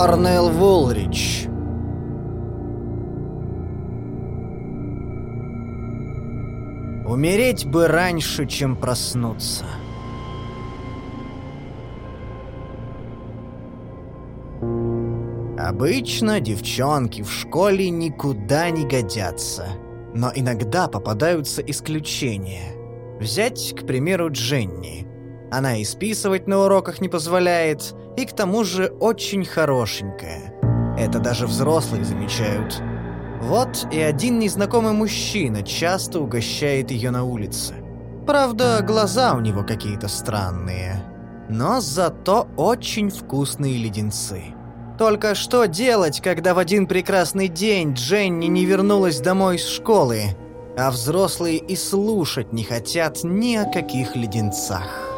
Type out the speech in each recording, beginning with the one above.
Корнел Вулрич. Умереть бы раньше, чем проснуться. Обычно девчонки в школе никуда не годятся. Но иногда попадаются исключения. Взять, к примеру, Дженни. Она и списывать на уроках не позволяет, и к тому же очень хорошенькая. Это даже взрослые замечают. Вот и один незнакомый мужчина часто угощает ее на улице. Правда, глаза у него какие-то странные. Но зато очень вкусные леденцы. Только что делать, когда в один прекрасный день Дженни не вернулась домой из школы, а взрослые и слушать не хотят ни о каких леденцах?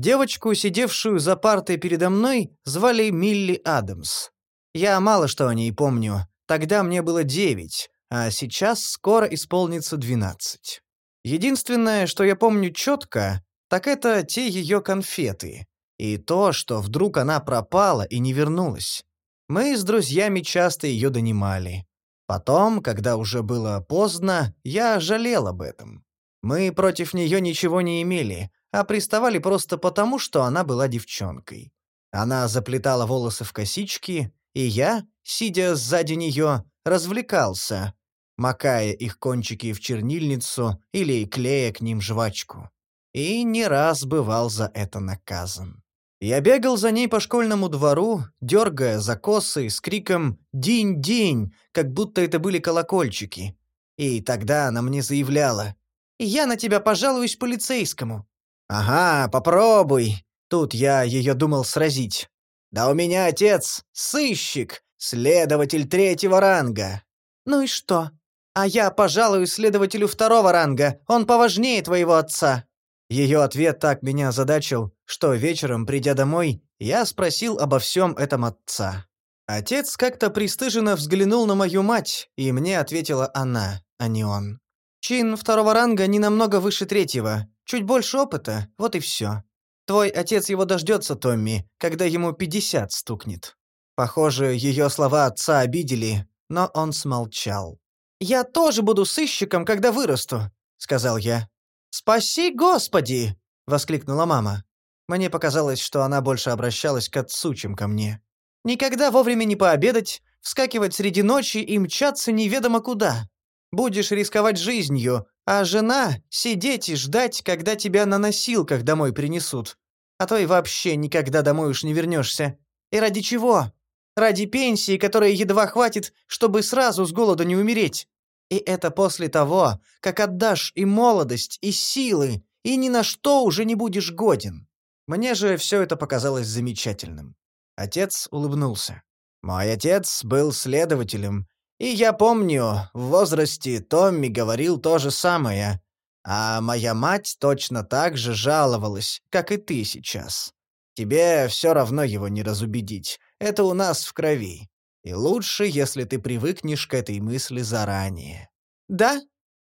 Девочку, сидевшую за партой передо мной, звали Милли Адамс. Я мало что о ней помню. Тогда мне было девять, а сейчас скоро исполнится двенадцать. Единственное, что я помню четко, так это те ее конфеты. И то, что вдруг она пропала и не вернулась. Мы с друзьями часто ее донимали. Потом, когда уже было поздно, я жалел об этом. Мы против нее ничего не имели, а приставали просто потому, что она была девчонкой. Она заплетала волосы в косички, и я, сидя сзади нее, развлекался, макая их кончики в чернильницу или клея к ним жвачку. И не раз бывал за это наказан. Я бегал за ней по школьному двору, дергая за косы с криком «Динь-динь!», как будто это были колокольчики. И тогда она мне заявляла «Я на тебя пожалуюсь полицейскому». «Ага, попробуй!» Тут я ее думал сразить. «Да у меня отец — сыщик, следователь третьего ранга». «Ну и что? А я пожалуюсь следователю второго ранга, он поважнее твоего отца». Ее ответ так меня озадачил, что вечером, придя домой, я спросил обо всем этом отца. Отец как-то пристыженно взглянул на мою мать, и мне ответила она, а не он. Чин второго ранга не намного выше третьего, чуть больше опыта, вот и все. Твой отец его дождется, Томми, когда ему пятьдесят стукнет. Похоже, ее слова отца обидели, но он смолчал. «Я тоже буду сыщиком, когда вырасту», — сказал я. «Спаси Господи!» — воскликнула мама. Мне показалось, что она больше обращалась к отцу, чем ко мне. «Никогда вовремя не пообедать, вскакивать среди ночи и мчаться неведомо куда. Будешь рисковать жизнью, а жена — сидеть и ждать, когда тебя на носилках домой принесут. А то и вообще никогда домой уж не вернешься. И ради чего? Ради пенсии, которой едва хватит, чтобы сразу с голода не умереть. И это после того, как отдашь и молодость, и силы, и ни на что уже не будешь годен. Мне же все это показалось замечательным. Отец улыбнулся. Мой отец был следователем, и я помню, в возрасте Томми говорил то же самое. А моя мать точно так же жаловалась, как и ты сейчас. Тебе все равно его не разубедить. Это у нас в крови. И лучше, если ты привыкнешь к этой мысли заранее. Да?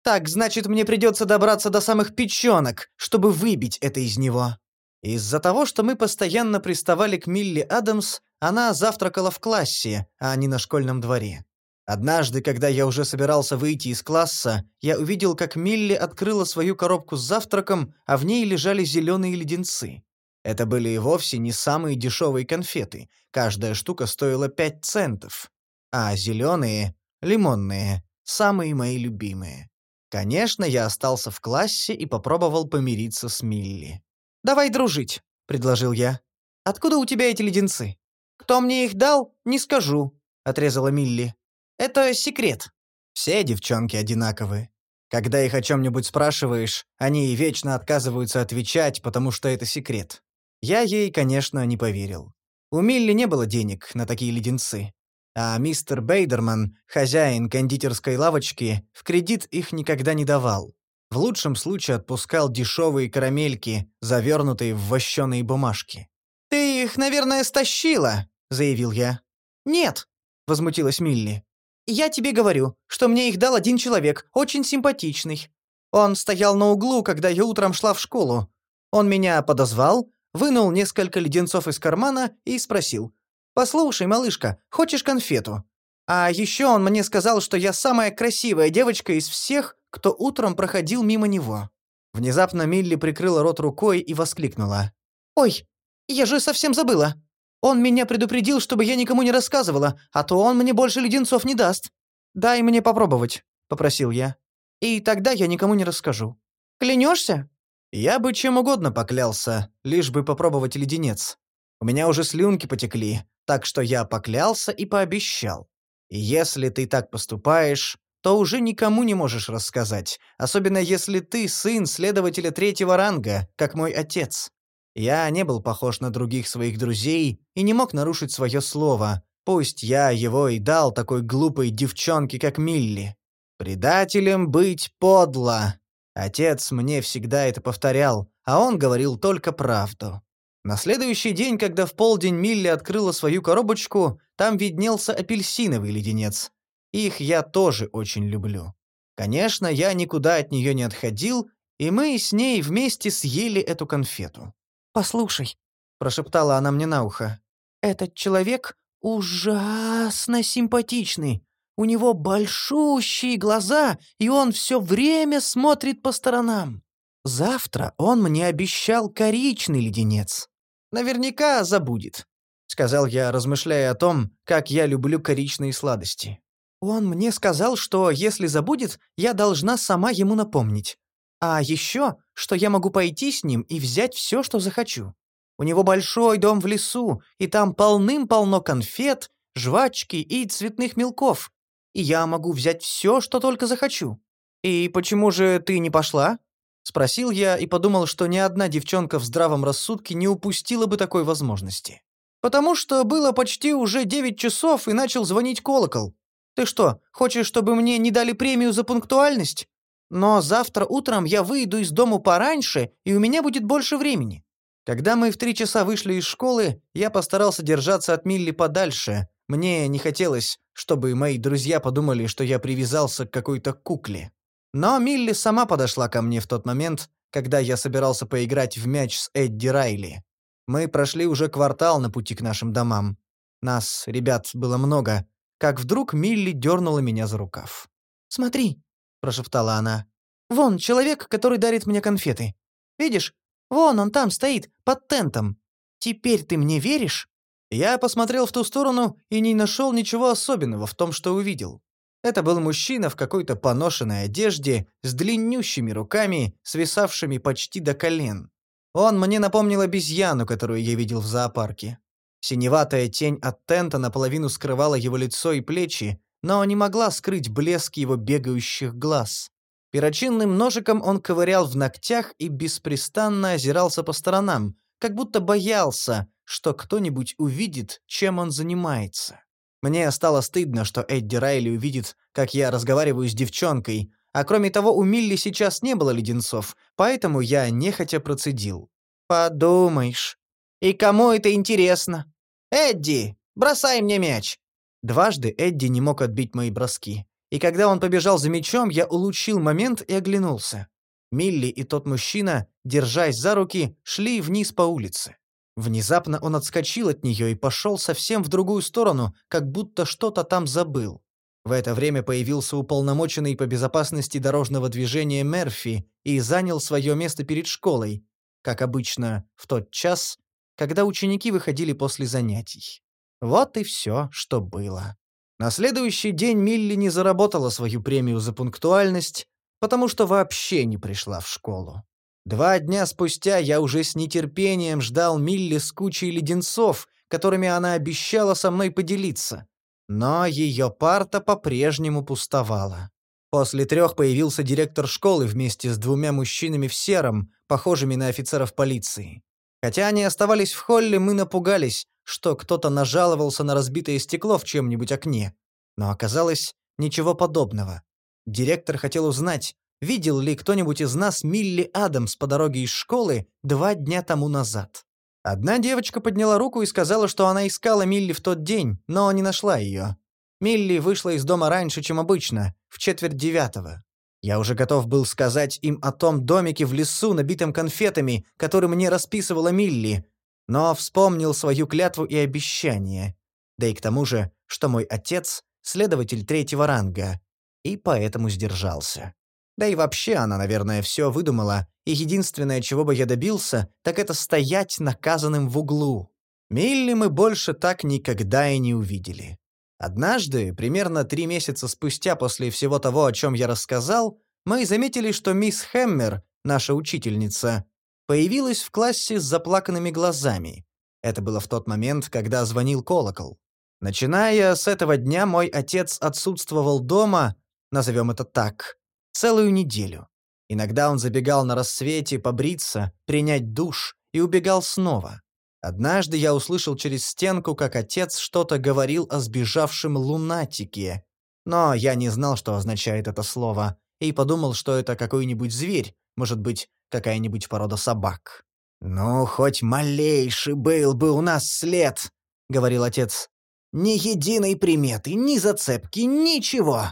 Так, значит, мне придется добраться до самых печенок, чтобы выбить это из него. Из-за того, что мы постоянно приставали к Милли Адамс, она завтракала в классе, а не на школьном дворе. Однажды, когда я уже собирался выйти из класса, я увидел, как Милли открыла свою коробку с завтраком, а в ней лежали зеленые леденцы. Это были и вовсе не самые дешевые конфеты. Каждая штука стоила пять центов. А зеленые, лимонные, самые мои любимые. Конечно, я остался в классе и попробовал помириться с Милли. «Давай дружить», — предложил я. «Откуда у тебя эти леденцы?» «Кто мне их дал, не скажу», — отрезала Милли. Это секрет. Все девчонки одинаковы. Когда их о чем-нибудь спрашиваешь, они вечно отказываются отвечать, потому что это секрет. Я ей, конечно, не поверил. У Милли не было денег на такие леденцы. А мистер Бейдерман, хозяин кондитерской лавочки, в кредит их никогда не давал. В лучшем случае отпускал дешевые карамельки, завернутые в вощеные бумажки. «Ты их, наверное, стащила», — заявил я. «Нет», — возмутилась Милли. «Я тебе говорю, что мне их дал один человек, очень симпатичный. Он стоял на углу, когда я утром шла в школу. Он меня подозвал, вынул несколько леденцов из кармана и спросил. «Послушай, малышка, хочешь конфету?» А еще он мне сказал, что я самая красивая девочка из всех, кто утром проходил мимо него. Внезапно Милли прикрыла рот рукой и воскликнула. «Ой, я же совсем забыла. Он меня предупредил, чтобы я никому не рассказывала, а то он мне больше леденцов не даст. Дай мне попробовать», — попросил я. «И тогда я никому не расскажу. Клянешься?» Я бы чем угодно поклялся, лишь бы попробовать леденец. У меня уже слюнки потекли, так что я поклялся и пообещал. Если ты так поступаешь, то уже никому не можешь рассказать, особенно если ты сын следователя третьего ранга, как мой отец. Я не был похож на других своих друзей и не мог нарушить свое слово, пусть я его и дал такой глупой девчонке, как Милли. Предателем быть подло. Отец мне всегда это повторял, а он говорил только правду. На следующий день, когда в полдень Милли открыла свою коробочку, там виднелся апельсиновый леденец. Их я тоже очень люблю. Конечно, я никуда от нее не отходил, и мы с ней вместе съели эту конфету. «Послушай», — прошептала она мне на ухо, — «этот человек ужасно симпатичный. У него большущие глаза, и он все время смотрит по сторонам. Завтра он мне обещал коричный леденец. Наверняка забудет», — сказал я, размышляя о том, как я люблю коричные сладости. «Он мне сказал, что если забудет, я должна сама ему напомнить. А еще, что я могу пойти с ним и взять все, что захочу. У него большой дом в лесу, и там полным-полно конфет, жвачки и цветных мелков. И я могу взять все, что только захочу. И почему же ты не пошла?» Спросил я и подумал, что ни одна девчонка в здравом рассудке не упустила бы такой возможности. Потому что было почти уже девять часов и начал звонить колокол. Ты что, хочешь, чтобы мне не дали премию за пунктуальность? Но завтра утром я выйду из дому пораньше, и у меня будет больше времени. Когда мы в три часа вышли из школы, я постарался держаться от Милли подальше. Мне не хотелось, чтобы мои друзья подумали, что я привязался к какой-то кукле. Но Милли сама подошла ко мне в тот момент, когда я собирался поиграть в мяч с Эдди Райли. Мы прошли уже квартал на пути к нашим домам. Нас, ребят, было много, как вдруг Милли дернула меня за рукав. «Смотри», — прошептала она. «Вон человек, который дарит мне конфеты. Видишь? Вон он там стоит, под тентом. Теперь ты мне веришь?» Я посмотрел в ту сторону и не нашел ничего особенного в том, что увидел. Это был мужчина в какой-то поношенной одежде, с длиннющими руками, свисавшими почти до колен. Он мне напомнил обезьяну, которую я видел в зоопарке. Синеватая тень от тента наполовину скрывала его лицо и плечи, но не могла скрыть блеск его бегающих глаз. Перочинным ножиком он ковырял в ногтях и беспрестанно озирался по сторонам, как будто боялся, что кто-нибудь увидит, чем он занимается. Мне стало стыдно, что Эдди Райли увидит, как я разговариваю с девчонкой, а кроме того, у Милли сейчас не было леденцов, поэтому я нехотя процедил. «Подумаешь. И кому это интересно? Эдди, бросай мне мяч!» Дважды Эдди не мог отбить мои броски. И когда он побежал за мячом, я улучил момент и оглянулся. Милли и тот мужчина, держась за руки, шли вниз по улице. Внезапно он отскочил от нее и пошел совсем в другую сторону, как будто что-то там забыл. В это время появился уполномоченный по безопасности дорожного движения Мерфи и занял свое место перед школой, как обычно, в тот час, когда ученики выходили после занятий. Вот и все, что было. На следующий день Милли не заработала свою премию за пунктуальность, потому что вообще не пришла в школу. Два дня спустя я уже с нетерпением ждал Милли с кучей леденцов, которыми она обещала со мной поделиться. Но ее парта по-прежнему пустовала. После трех появился директор школы вместе с двумя мужчинами в сером, похожими на офицеров полиции. Хотя они оставались в холле, мы напугались, что кто-то нажаловался на разбитое стекло в чем-нибудь окне. Но оказалось, ничего подобного. Директор хотел узнать, видел ли кто-нибудь из нас Милли Адамс по дороге из школы два дня тому назад. Одна девочка подняла руку и сказала, что она искала Милли в тот день, но не нашла ее. Милли вышла из дома раньше, чем обычно, в четверть девятого. Я уже готов был сказать им о том домике в лесу, набитом конфетами, который мне расписывала Милли, но вспомнил свою клятву и обещание. Да и к тому же, что мой отец — следователь третьего ранга, и поэтому сдержался. Да и вообще она, наверное, все выдумала, и единственное, чего бы я добился, так это стоять наказанным в углу. Милли мы больше так никогда и не увидели. Однажды, примерно три месяца спустя после всего того, о чем я рассказал, мы заметили, что мисс Хэммер, наша учительница, появилась в классе с заплаканными глазами. Это было в тот момент, когда звонил колокол. Начиная с этого дня мой отец отсутствовал дома, назовем это так, целую неделю. Иногда он забегал на рассвете побриться, принять душ и убегал снова. Однажды я услышал через стенку, как отец что-то говорил о сбежавшем лунатике. Но я не знал, что означает это слово, и подумал, что это какой-нибудь зверь, может быть, какая-нибудь порода собак. «Ну, хоть малейший был бы у нас след», — говорил отец. «Ни единой приметы, ни зацепки, ничего.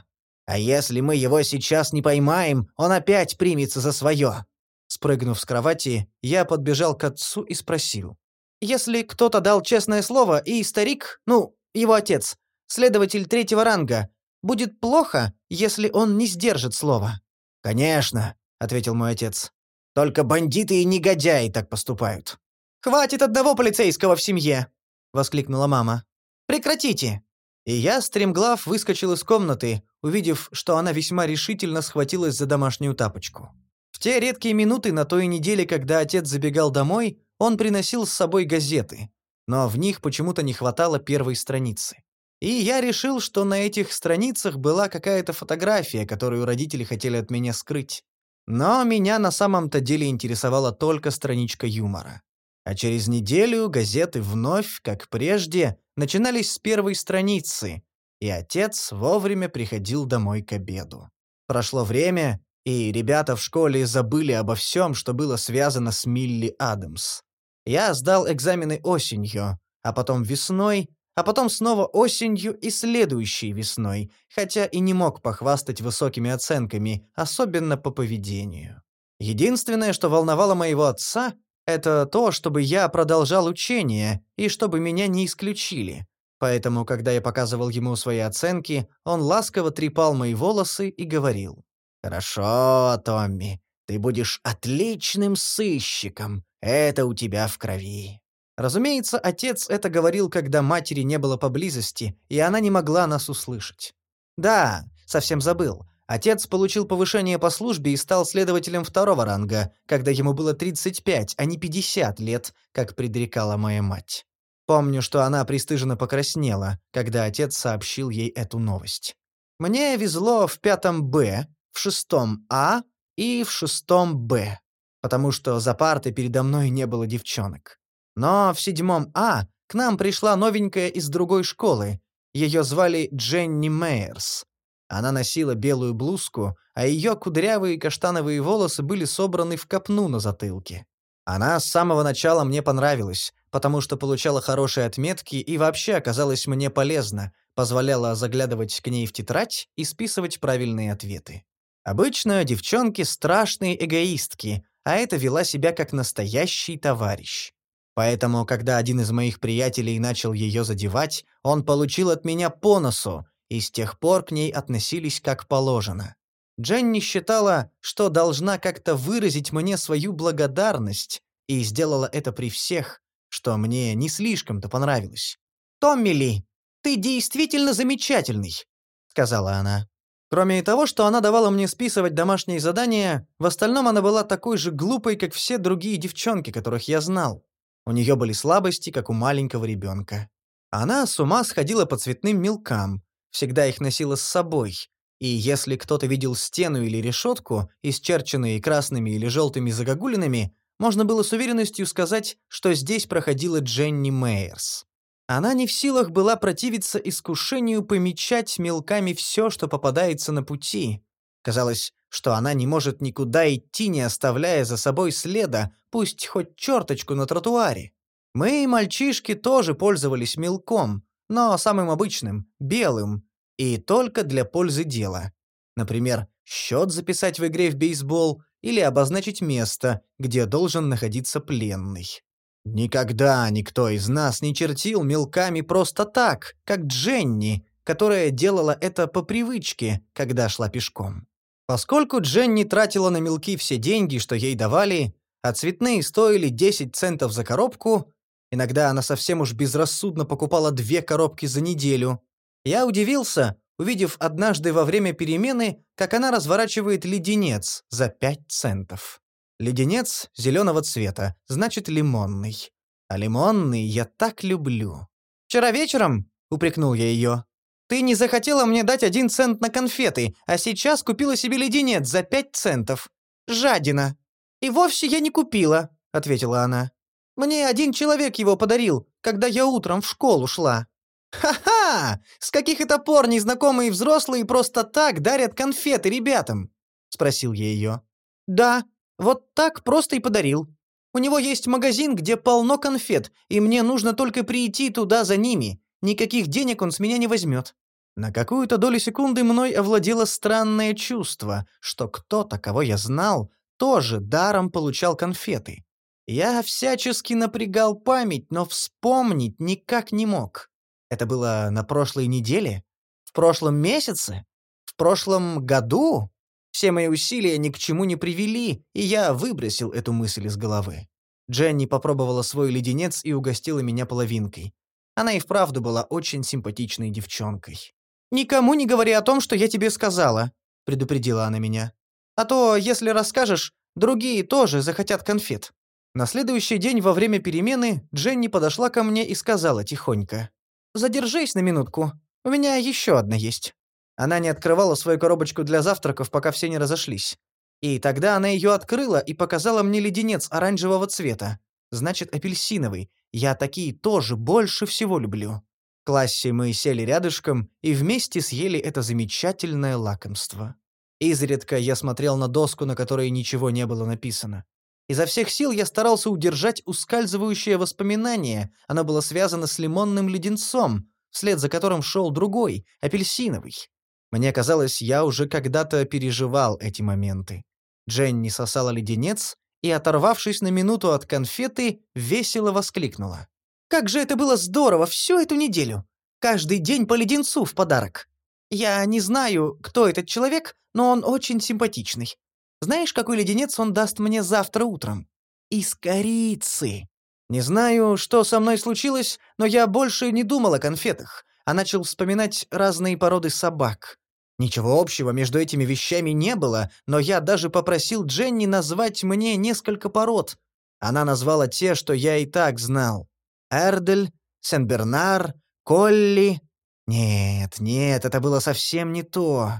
А если мы его сейчас не поймаем, он опять примется за свое». Спрыгнув с кровати, я подбежал к отцу и спросил. Если кто-то дал честное слово, и старик, ну, его отец, следователь третьего ранга, будет плохо, если он не сдержит слова». «Конечно», — ответил мой отец. «Только бандиты и негодяи так поступают». «Хватит одного полицейского в семье!» — воскликнула мама. «Прекратите!» И я, стремглав, выскочил из комнаты, увидев, что она весьма решительно схватилась за домашнюю тапочку. В те редкие минуты на той неделе, когда отец забегал домой, он приносил с собой газеты, но в них почему-то не хватало первой страницы. И я решил, что на этих страницах была какая-то фотография, которую родители хотели от меня скрыть. Но меня на самом-то деле интересовала только страничка юмора. А через неделю газеты вновь, как прежде, начинались с первой страницы, и отец вовремя приходил домой к обеду. Прошло время, и ребята в школе забыли обо всем, что было связано с Милли Адамс. Я сдал экзамены осенью, а потом весной, а потом снова осенью и следующей весной, хотя и не мог похвастать высокими оценками, особенно по поведению. Единственное, что волновало моего отца, это то, чтобы я продолжал учение и чтобы меня не исключили. Поэтому, когда я показывал ему свои оценки, он ласково трепал мои волосы и говорил. «Хорошо, Томми, ты будешь отличным сыщиком. Это у тебя в крови». Разумеется, отец это говорил, когда матери не было поблизости, и она не могла нас услышать. Да, совсем забыл. Отец получил повышение по службе и стал следователем второго ранга, когда ему было 35, а не 50 лет, как предрекала моя мать. Помню, что она пристыженно покраснела, когда отец сообщил ей эту новость. Мне везло в пятом «Б», в шестом «А» и в шестом «Б» потому что за партой передо мной не было девчонок. Но в седьмом А к нам пришла новенькая из другой школы. Ее звали Дженни Мейерс. Она носила белую блузку, а ее кудрявые каштановые волосы были собраны в копну на затылке. Она с самого начала мне понравилась, потому что получала хорошие отметки и вообще оказалась мне полезна, позволяла заглядывать к ней в тетрадь и списывать правильные ответы. Обычно девчонки страшные эгоистки, а эта вела себя как настоящий товарищ. Поэтому, когда один из моих приятелей начал ее задевать, он получил от меня по носу, и с тех пор к ней относились как положено. Дженни считала, что должна как-то выразить мне свою благодарность, и сделала это при всех, что мне не слишком-то понравилось. «Томми Ли, ты действительно замечательный», — сказала она. Кроме того, что она давала мне списывать домашние задания, в остальном она была такой же глупой, как все другие девчонки, которых я знал. У нее были слабости, как у маленького ребенка. Она с ума сходила по цветным мелкам, всегда их носила с собой. И если кто-то видел стену или решетку, исчерченные красными или желтыми загогулинами, можно было с уверенностью сказать, что здесь проходила Дженни Мейерс. Она не в силах была противиться искушению помечать мелками все, что попадается на пути. Казалось, что она не может никуда идти, не оставляя за собой следа, пусть хоть черточку на тротуаре. Мы, мальчишки, тоже пользовались мелком, но самым обычным, белым, и только для пользы дела. Например, счет записать в игре в бейсбол или обозначить место, где должен находиться пленный. Никогда никто из нас не чертил мелками просто так, как Дженни, которая делала это по привычке, когда шла пешком. Поскольку Дженни тратила на мелки все деньги, что ей давали, а цветные стоили 10 центов за коробку, иногда она совсем уж безрассудно покупала две коробки за неделю, я удивился, увидев однажды во время перемены, как она разворачивает леденец за 5 центов. Леденец зеленого цвета, значит лимонный. А лимонный я так люблю. «Вчера вечером», — упрекнул я ее, — «ты не захотела мне дать один цент на конфеты, а сейчас купила себе леденец за пять центов. Жадина». «И вовсе я не купила», — ответила она. «Мне один человек его подарил, когда я утром в школу шла». «Ха-ха! С каких это пор незнакомые взрослые просто так дарят конфеты ребятам?» — спросил я ее. «Да, вот так просто и подарил. У него есть магазин, где полно конфет, и мне нужно только прийти туда за ними. Никаких денег он с меня не возьмет». На какую-то долю секунды мной овладело странное чувство, что кто-то, кого я знал, тоже даром получал конфеты. Я всячески напрягал память, но вспомнить никак не мог. Это было на прошлой неделе? В прошлом месяце? В прошлом году? Все мои усилия ни к чему не привели, и я выбросил эту мысль из головы. Дженни попробовала свой леденец и угостила меня половинкой. Она и вправду была очень симпатичной девчонкой. «Никому не говори о том, что я тебе сказала», — предупредила она меня. «А то, если расскажешь, другие тоже захотят конфет». На следующий день во время перемены Дженни подошла ко мне и сказала тихонько. «Задержись на минутку. У меня еще одна есть». Она не открывала свою коробочку для завтраков, пока все не разошлись. И тогда она ее открыла и показала мне леденец оранжевого цвета. Значит, апельсиновый. Я такие тоже больше всего люблю. В классе мы сели рядышком и вместе съели это замечательное лакомство. Изредка я смотрел на доску, на которой ничего не было написано. Изо всех сил я старался удержать ускальзывающее воспоминание. Оно было связано с лимонным леденцом, вслед за которым шел другой, апельсиновый. Мне казалось, я уже когда-то переживал эти моменты. Дженни сосала леденец и, оторвавшись на минуту от конфеты, весело воскликнула. «Как же это было здорово всю эту неделю! Каждый день по леденцу в подарок! Я не знаю, кто этот человек, но он очень симпатичный. Знаешь, какой леденец он даст мне завтра утром? Из корицы!» Не знаю, что со мной случилось, но я больше не думал о конфетах, а начал вспоминать разные породы собак. Ничего общего между этими вещами не было, но я даже попросил Дженни назвать мне несколько пород. Она назвала те, что я и так знал. Эрдель, Сен-Бернар, Колли. Нет, нет, это было совсем не то.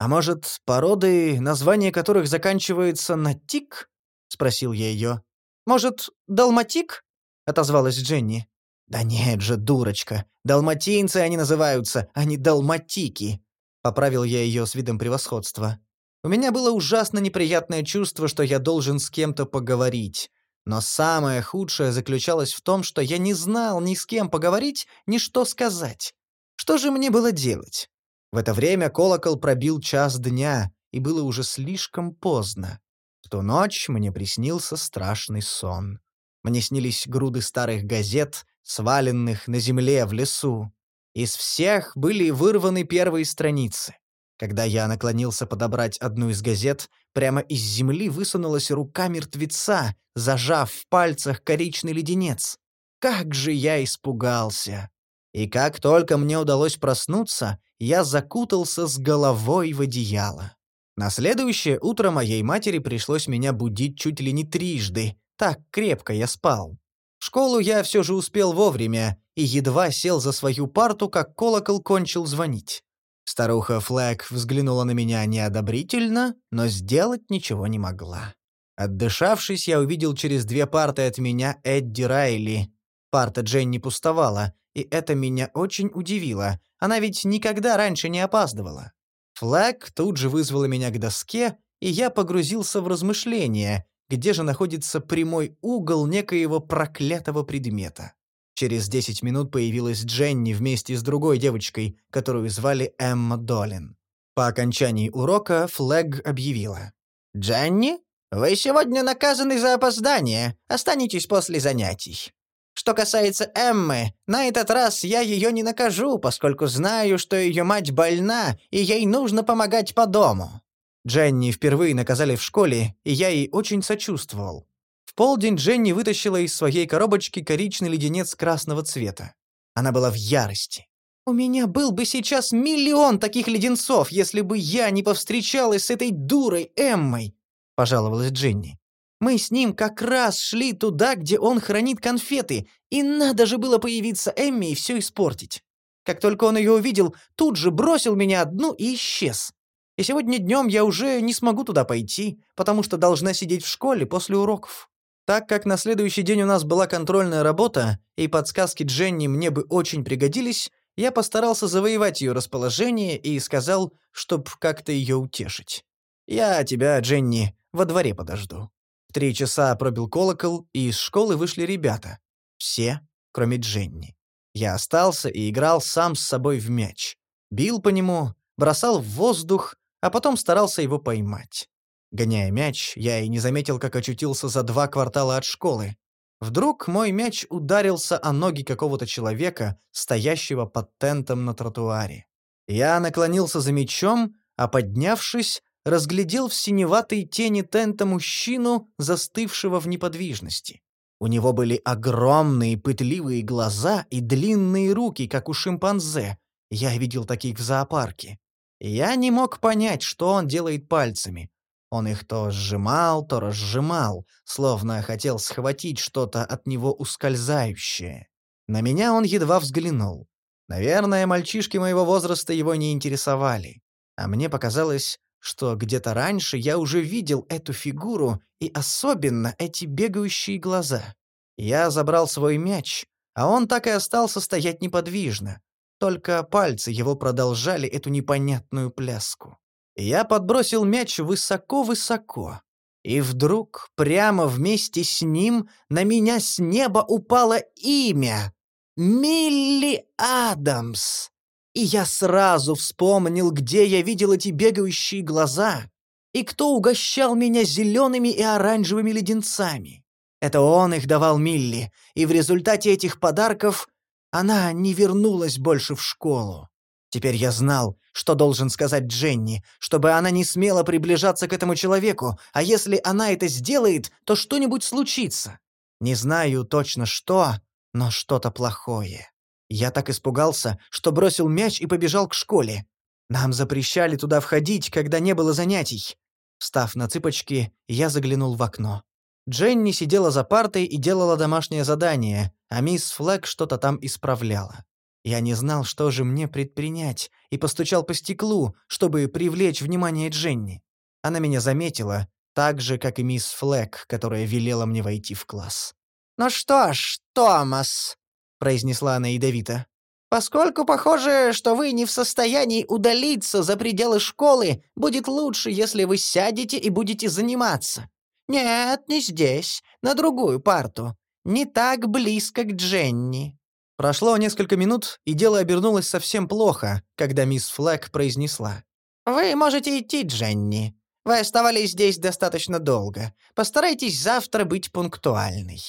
А может, породы, название которых заканчивается на «тик»? Спросил я ее. Может, далматик? Отозвалась Дженни. Да нет же, дурочка. Далматинцы они называются, а не далматики. Поправил я ее с видом превосходства. У меня было ужасно неприятное чувство, что я должен с кем-то поговорить. Но самое худшее заключалось в том, что я не знал ни с кем поговорить, ни что сказать. Что же мне было делать? В это время колокол пробил час дня, и было уже слишком поздно. В ту ночь мне приснился страшный сон. Мне снились груды старых газет, сваленных на земле в лесу. Из всех были вырваны первые страницы. Когда я наклонился подобрать одну из газет, прямо из земли высунулась рука мертвеца, зажав в пальцах коричный леденец. Как же я испугался! И как только мне удалось проснуться, я закутался с головой в одеяло. На следующее утро моей матери пришлось меня будить чуть ли не трижды, так крепко я спал. В школу я все же успел вовремя и едва сел за свою парту, как колокол кончил звонить. Старуха Флэг взглянула на меня неодобрительно, но сделать ничего не могла. Отдышавшись, я увидел через две парты от меня Эдди Райли. Парта Дженни пустовала, и это меня очень удивило. Она ведь никогда раньше не опаздывала. Флэг тут же вызвала меня к доске, и я погрузился в размышления, где же находится прямой угол некоего проклятого предмета. Через 10 минут появилась Дженни вместе с другой девочкой, которую звали Эмма Долин. По окончании урока Флэг объявила. «Дженни, вы сегодня наказаны за опоздание. Останетесь после занятий. Что касается Эммы, на этот раз я ее не накажу, поскольку знаю, что ее мать больна, и ей нужно помогать по дому». Дженни впервые наказали в школе, и я ей очень сочувствовал. Полдень Дженни вытащила из своей коробочки коричный леденец красного цвета. Она была в ярости. «У меня был бы сейчас миллион таких леденцов, если бы я не повстречалась с этой дурой Эммой», — пожаловалась Дженни. «Мы с ним как раз шли туда, где он хранит конфеты, и надо же было появиться Эмме и все испортить. Как только он ее увидел, тут же бросил меня одну и исчез. И сегодня днем я уже не смогу туда пойти, потому что должна сидеть в школе после уроков». Так как на следующий день у нас была контрольная работа, и подсказки Дженни мне бы очень пригодились, я постарался завоевать ее расположение и сказал, чтоб как-то ее утешить. «Я тебя, Дженни, во дворе подожду». В три часа пробил колокол, и из школы вышли ребята. Все, кроме Дженни. Я остался и играл сам с собой в мяч. Бил по нему, бросал в воздух, а потом старался его поймать. Гоняя мяч, я и не заметил, как очутился за два квартала от школы. Вдруг мой мяч ударился о ноги какого-то человека, стоящего под тентом на тротуаре. Я наклонился за мячом, а поднявшись, разглядел в синеватой тени тента мужчину, застывшего в неподвижности. У него были огромные пытливые глаза и длинные руки, как у шимпанзе. Я видел таких в зоопарке. Я не мог понять, что он делает пальцами. Он их то сжимал, то разжимал, словно хотел схватить что-то от него ускользающее. На меня он едва взглянул. Наверное, мальчишки моего возраста его не интересовали. А мне показалось, что где-то раньше я уже видел эту фигуру и особенно эти бегающие глаза. Я забрал свой мяч, а он так и остался стоять неподвижно. Только пальцы его продолжали эту непонятную пляску. Я подбросил мяч высоко-высоко. И вдруг, прямо вместе с ним, на меня с неба упало имя — Милли Адамс. И я сразу вспомнил, где я видел эти бегающие глаза, и кто угощал меня зелеными и оранжевыми леденцами. Это он их давал Милли, и в результате этих подарков она не вернулась больше в школу. Теперь я знал, что должен сказать Дженни, чтобы она не смела приближаться к этому человеку, а если она это сделает, то что-нибудь случится. Не знаю точно что, но что-то плохое. Я так испугался, что бросил мяч и побежал к школе. Нам запрещали туда входить, когда не было занятий. Встав на цыпочки, я заглянул в окно. Дженни сидела за партой и делала домашнее задание, а мисс Флэг что-то там исправляла. Я не знал, что же мне предпринять, и постучал по стеклу, чтобы привлечь внимание Дженни. Она меня заметила, так же, как и мисс Флэк, которая велела мне войти в класс. «Ну что ж, Томас», — произнесла она ядовито, «поскольку похоже, что вы не в состоянии удалиться за пределы школы, будет лучше, если вы сядете и будете заниматься. Нет, не здесь, на другую парту, не так близко к Дженни». Прошло несколько минут, и дело обернулось совсем плохо, когда мисс Флэг произнесла. «Вы можете идти, Дженни. Вы оставались здесь достаточно долго. Постарайтесь завтра быть пунктуальной».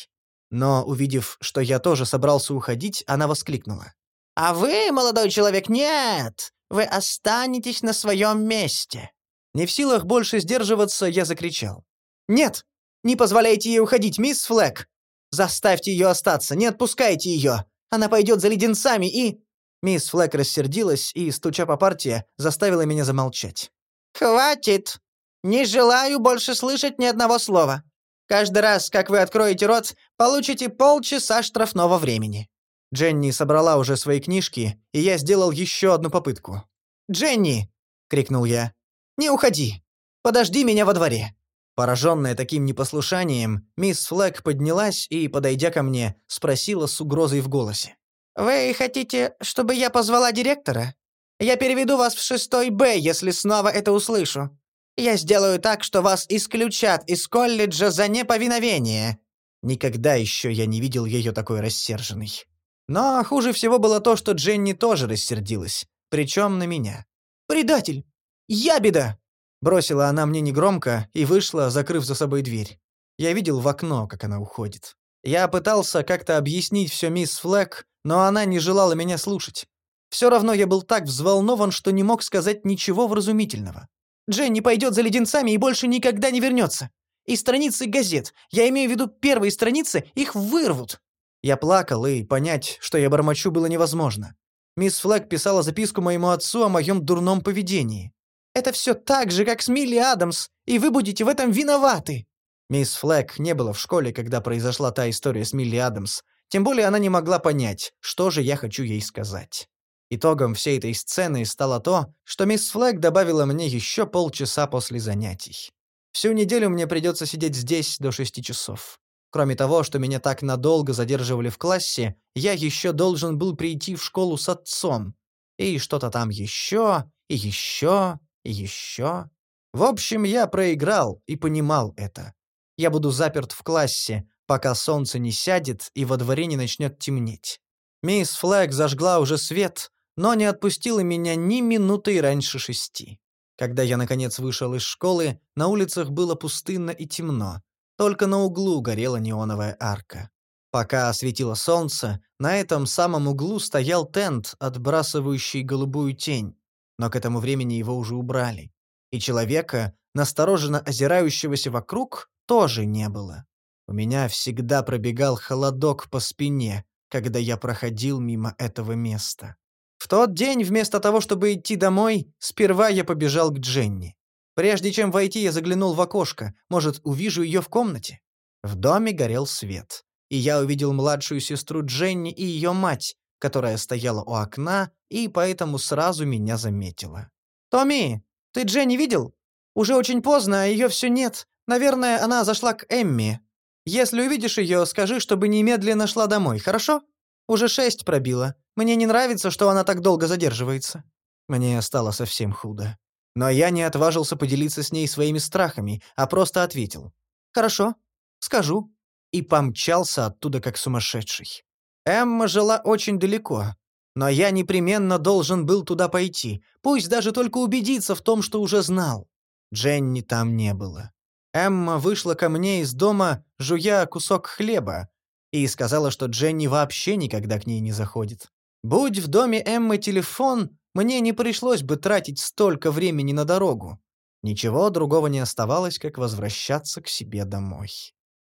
Но, увидев, что я тоже собрался уходить, она воскликнула. «А вы, молодой человек, нет! Вы останетесь на своем месте!» Не в силах больше сдерживаться, я закричал. «Нет! Не позволяйте ей уходить, мисс Флэг! Заставьте ее остаться, не отпускайте ее! Она пойдет за леденцами и...» Мисс Флэк рассердилась и, стуча по парте, заставила меня замолчать. «Хватит! Не желаю больше слышать ни одного слова. Каждый раз, как вы откроете рот, получите полчаса штрафного времени». Дженни собрала уже свои книжки, и я сделал еще одну попытку. «Дженни!» — крикнул я. «Не уходи! Подожди меня во дворе!» Пораженная таким непослушанием, мисс Флэг поднялась и, подойдя ко мне, спросила с угрозой в голосе. «Вы хотите, чтобы я позвала директора? Я переведу вас в шестой Б, если снова это услышу. Я сделаю так, что вас исключат из колледжа за неповиновение». Никогда еще я не видел ее такой рассерженной. Но хуже всего было то, что Дженни тоже рассердилась, причем на меня. «Предатель! Ябеда!» Бросила она мне негромко и вышла, закрыв за собой дверь. Я видел в окно, как она уходит. Я пытался как-то объяснить все мисс Флэк, но она не желала меня слушать. Все равно я был так взволнован, что не мог сказать ничего вразумительного. «Дженни пойдет за леденцами и больше никогда не вернется. И страницы газет, я имею в виду первые страницы, их вырвут. Я плакал, и понять, что я бормочу, было невозможно. Мисс Флэг писала записку моему отцу о моем дурном поведении. «Это все так же, как с Милли Адамс, и вы будете в этом виноваты!» Мисс Флэг не была в школе, когда произошла та история с Милли Адамс, тем более она не могла понять, что же я хочу ей сказать. Итогом всей этой сцены стало то, что мисс Флэг добавила мне еще полчаса после занятий. Всю неделю мне придется сидеть здесь до шести часов. Кроме того, что меня так надолго задерживали в классе, я еще должен был прийти в школу с отцом. И что-то там еще, и еще, еще. В общем, я проиграл и понимал это. Я буду заперт в классе, пока солнце не сядет и во дворе не начнет темнеть. Мисс Флэг зажгла уже свет, но не отпустила меня ни минуты раньше шести. Когда я, наконец, вышел из школы, на улицах было пустынно и темно. Только на углу горела неоновая арка. Пока светило солнце, на этом самом углу стоял тент, отбрасывающий голубую тень. Но к этому времени его уже убрали. И человека, настороженно озирающегося вокруг, тоже не было. У меня всегда пробегал холодок по спине, когда я проходил мимо этого места. В тот день, вместо того, чтобы идти домой, сперва я побежал к Дженни. Прежде чем войти, я заглянул в окошко. Может, увижу ее в комнате? В доме горел свет. И я увидел младшую сестру Дженни и ее мать, которая стояла у окна и поэтому сразу меня заметила. «Томми, ты Дженни видел? Уже очень поздно, а ее все нет. Наверное, она зашла к Эмми. Если увидишь ее, скажи, чтобы немедленно шла домой, хорошо? Уже шесть пробила. Мне не нравится, что она так долго задерживается». Мне стало совсем худо. Но я не отважился поделиться с ней своими страхами, а просто ответил. «Хорошо, скажу». И помчался оттуда как сумасшедший. Эмма жила очень далеко, но я непременно должен был туда пойти, пусть даже только убедиться в том, что уже знал. Дженни там не было. Эмма вышла ко мне из дома, жуя кусок хлеба, и сказала, что Дженни вообще никогда к ней не заходит. Будь в доме Эммы телефон, мне не пришлось бы тратить столько времени на дорогу. Ничего другого не оставалось, как возвращаться к себе домой.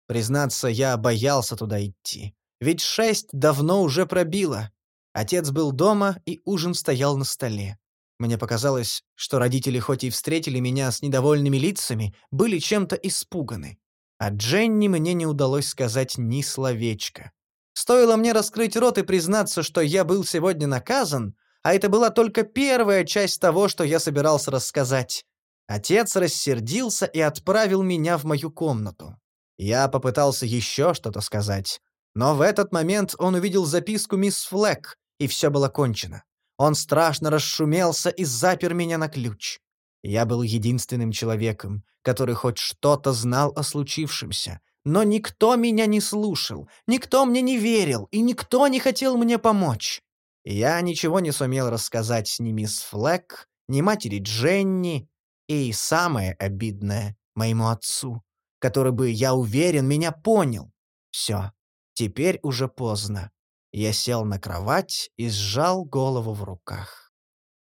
Признаться, я боялся туда идти. Ведь шесть давно уже пробило. Отец был дома, и ужин стоял на столе. Мне показалось, что родители хоть и встретили меня с недовольными лицами, были чем-то испуганы. А Дженни мне не удалось сказать ни словечка. Стоило мне раскрыть рот и признаться, что я был сегодня наказан, а это была только первая часть того, что я собирался рассказать. Отец рассердился и отправил меня в мою комнату. Я попытался еще что-то сказать, но в этот момент он увидел записку мисс Флэк, и все было кончено. Он страшно расшумелся и запер меня на ключ. Я был единственным человеком, который хоть что-то знал о случившемся, но никто меня не слушал, никто мне не верил, и никто не хотел мне помочь. Я ничего не сумел рассказать ни мисс Флэк, ни матери Дженни, и самое обидное — моему отцу, который бы, я уверен, меня понял. Все, теперь уже поздно. Я сел на кровать и сжал голову в руках.